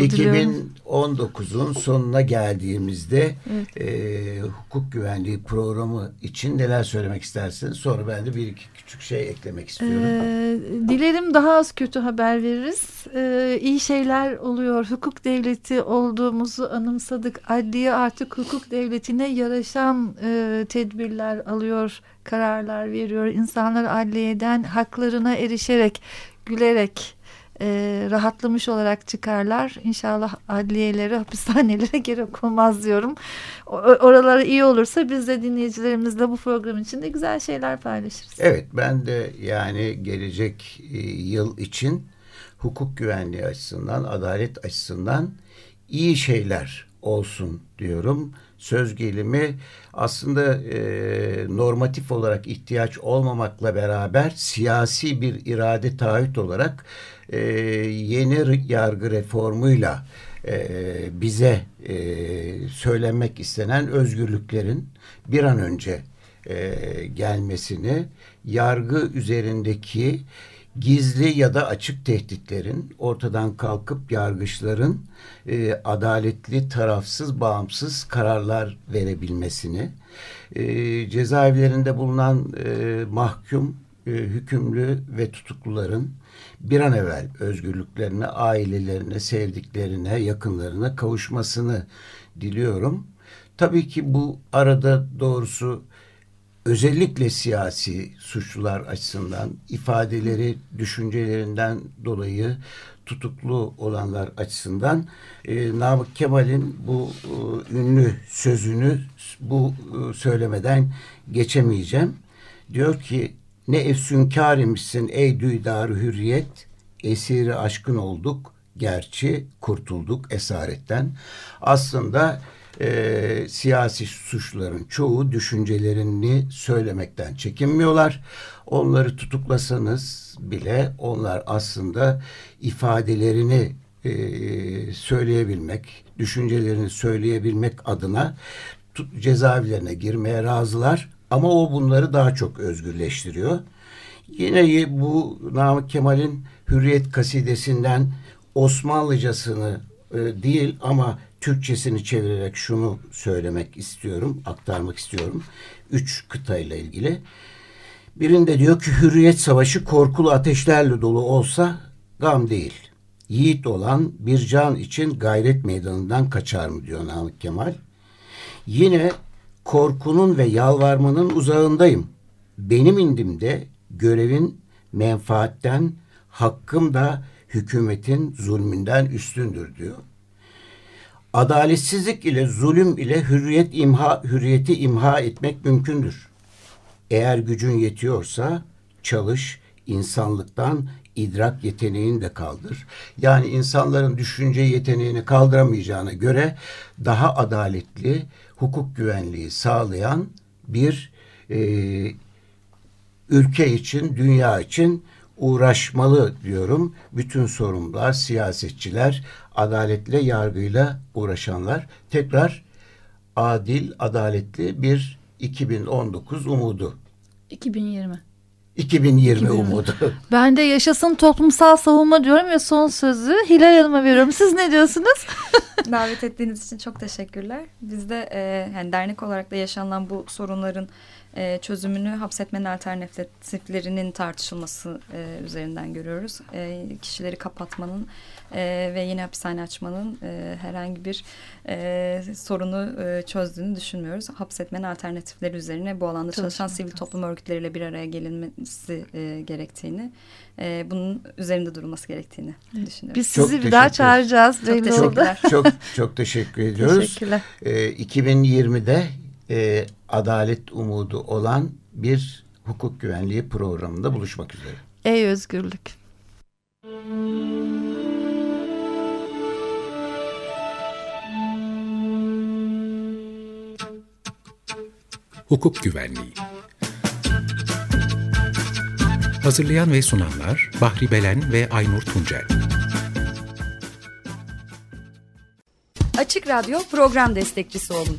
2019'un sonuna geldiğimizde evet. e, hukuk güvenliği programı için neler söylemek istersiniz? Sonra ben de bir iki küçük şey eklemek istiyorum. Ee, dilerim daha az kötü haber veririz. Ee, iyi şeyler oluyor. Hukuk devleti olduğumuzu anımsadık. Adliye artık hukuk devletine yaraşan e, tedbirler alıyor kararlar veriyor. İnsanlar adliyeden haklarına erişerek, gülerek, e, rahatlamış olarak çıkarlar. İnşallah adliyelere, hapishanelere *laughs* gerek olmaz diyorum. O, oraları iyi olursa biz de dinleyicilerimizle bu program içinde güzel şeyler paylaşırız. Evet ben de yani gelecek e, yıl için hukuk güvenliği açısından, adalet açısından iyi şeyler olsun diyorum söz gelimi aslında e, normatif olarak ihtiyaç olmamakla beraber siyasi bir irade taahhüt olarak e, yeni yargı reformuyla e, bize e, söylenmek istenen özgürlüklerin bir an önce e, gelmesini yargı üzerindeki gizli ya da açık tehditlerin ortadan kalkıp yargıçların e, adaletli, tarafsız, bağımsız kararlar verebilmesini, e, cezaevlerinde bulunan e, mahkum, e, hükümlü ve tutukluların bir an evvel özgürlüklerine, ailelerine, sevdiklerine, yakınlarına kavuşmasını diliyorum. Tabii ki bu arada doğrusu özellikle siyasi suçlular açısından ifadeleri, düşüncelerinden dolayı tutuklu olanlar açısından e, Namık Kemal'in bu e, ünlü sözünü bu e, söylemeden geçemeyeceğim. Diyor ki ne efsünkar imişsin ey düydarı hürriyet esiri aşkın olduk gerçi kurtulduk esaretten. Aslında e, siyasi suçluların çoğu düşüncelerini söylemekten çekinmiyorlar. Onları tutuklasanız bile onlar aslında ifadelerini e, söyleyebilmek, düşüncelerini söyleyebilmek adına cezaevlerine girmeye razılar. Ama o bunları daha çok özgürleştiriyor. Yine bu Namık Kemal'in Hürriyet kasidesinden Osmanlıcasını e, değil ama Türkçesini çevirerek şunu söylemek istiyorum, aktarmak istiyorum. Üç kıtayla ilgili. Birinde diyor ki hürriyet savaşı korkulu ateşlerle dolu olsa gam değil. Yiğit olan bir can için gayret meydanından kaçar mı diyor Namık Kemal. Yine korkunun ve yalvarmanın uzağındayım. Benim indimde görevin menfaatten, hakkım da hükümetin zulmünden üstündür diyor. Adaletsizlik ile zulüm ile hürriyet imha hürriyeti imha etmek mümkündür. Eğer gücün yetiyorsa çalış, insanlıktan idrak yeteneğini de kaldır. Yani insanların düşünce yeteneğini kaldıramayacağına göre daha adaletli, hukuk güvenliği sağlayan bir e, ülke için, dünya için uğraşmalı diyorum. Bütün sorumlular, siyasetçiler, adaletle, yargıyla uğraşanlar tekrar adil, adaletli bir 2019 umudu. 2020. 2020, 2020 umudu. *laughs* Ben de yaşasın toplumsal savunma diyorum ve son sözü Hilal Hanım'a veriyorum. Siz ne diyorsunuz? *laughs* *laughs* Davet ettiğiniz için çok teşekkürler. Biz de e, yani dernek olarak da yaşanan bu sorunların e, çözümünü hapsetmenin alternatiflerinin tartışılması e, üzerinden görüyoruz. E, kişileri kapatmanın e, ve yeni hapishane açmanın e, herhangi bir e, sorunu e, çözdüğünü düşünmüyoruz. Hapsetmenin alternatifleri üzerine bu alanda çalışan sivil toplum örgütleriyle bir araya gelinmesi e, gerektiğini, e, bunun üzerinde durulması gerektiğini evet. düşünüyoruz. Biz sizi çok bir daha çağıracağız. Çok teşekkürler. çok, çok teşekkür ediyoruz. *laughs* Teşekkürler. E, 2020'de e, adalet umudu olan bir hukuk güvenliği programında buluşmak üzere. Ey özgürlük. Hukuk Güvenliği Hazırlayan ve sunanlar Bahri Belen ve Aynur Tuncel Açık Radyo program destekçisi olun.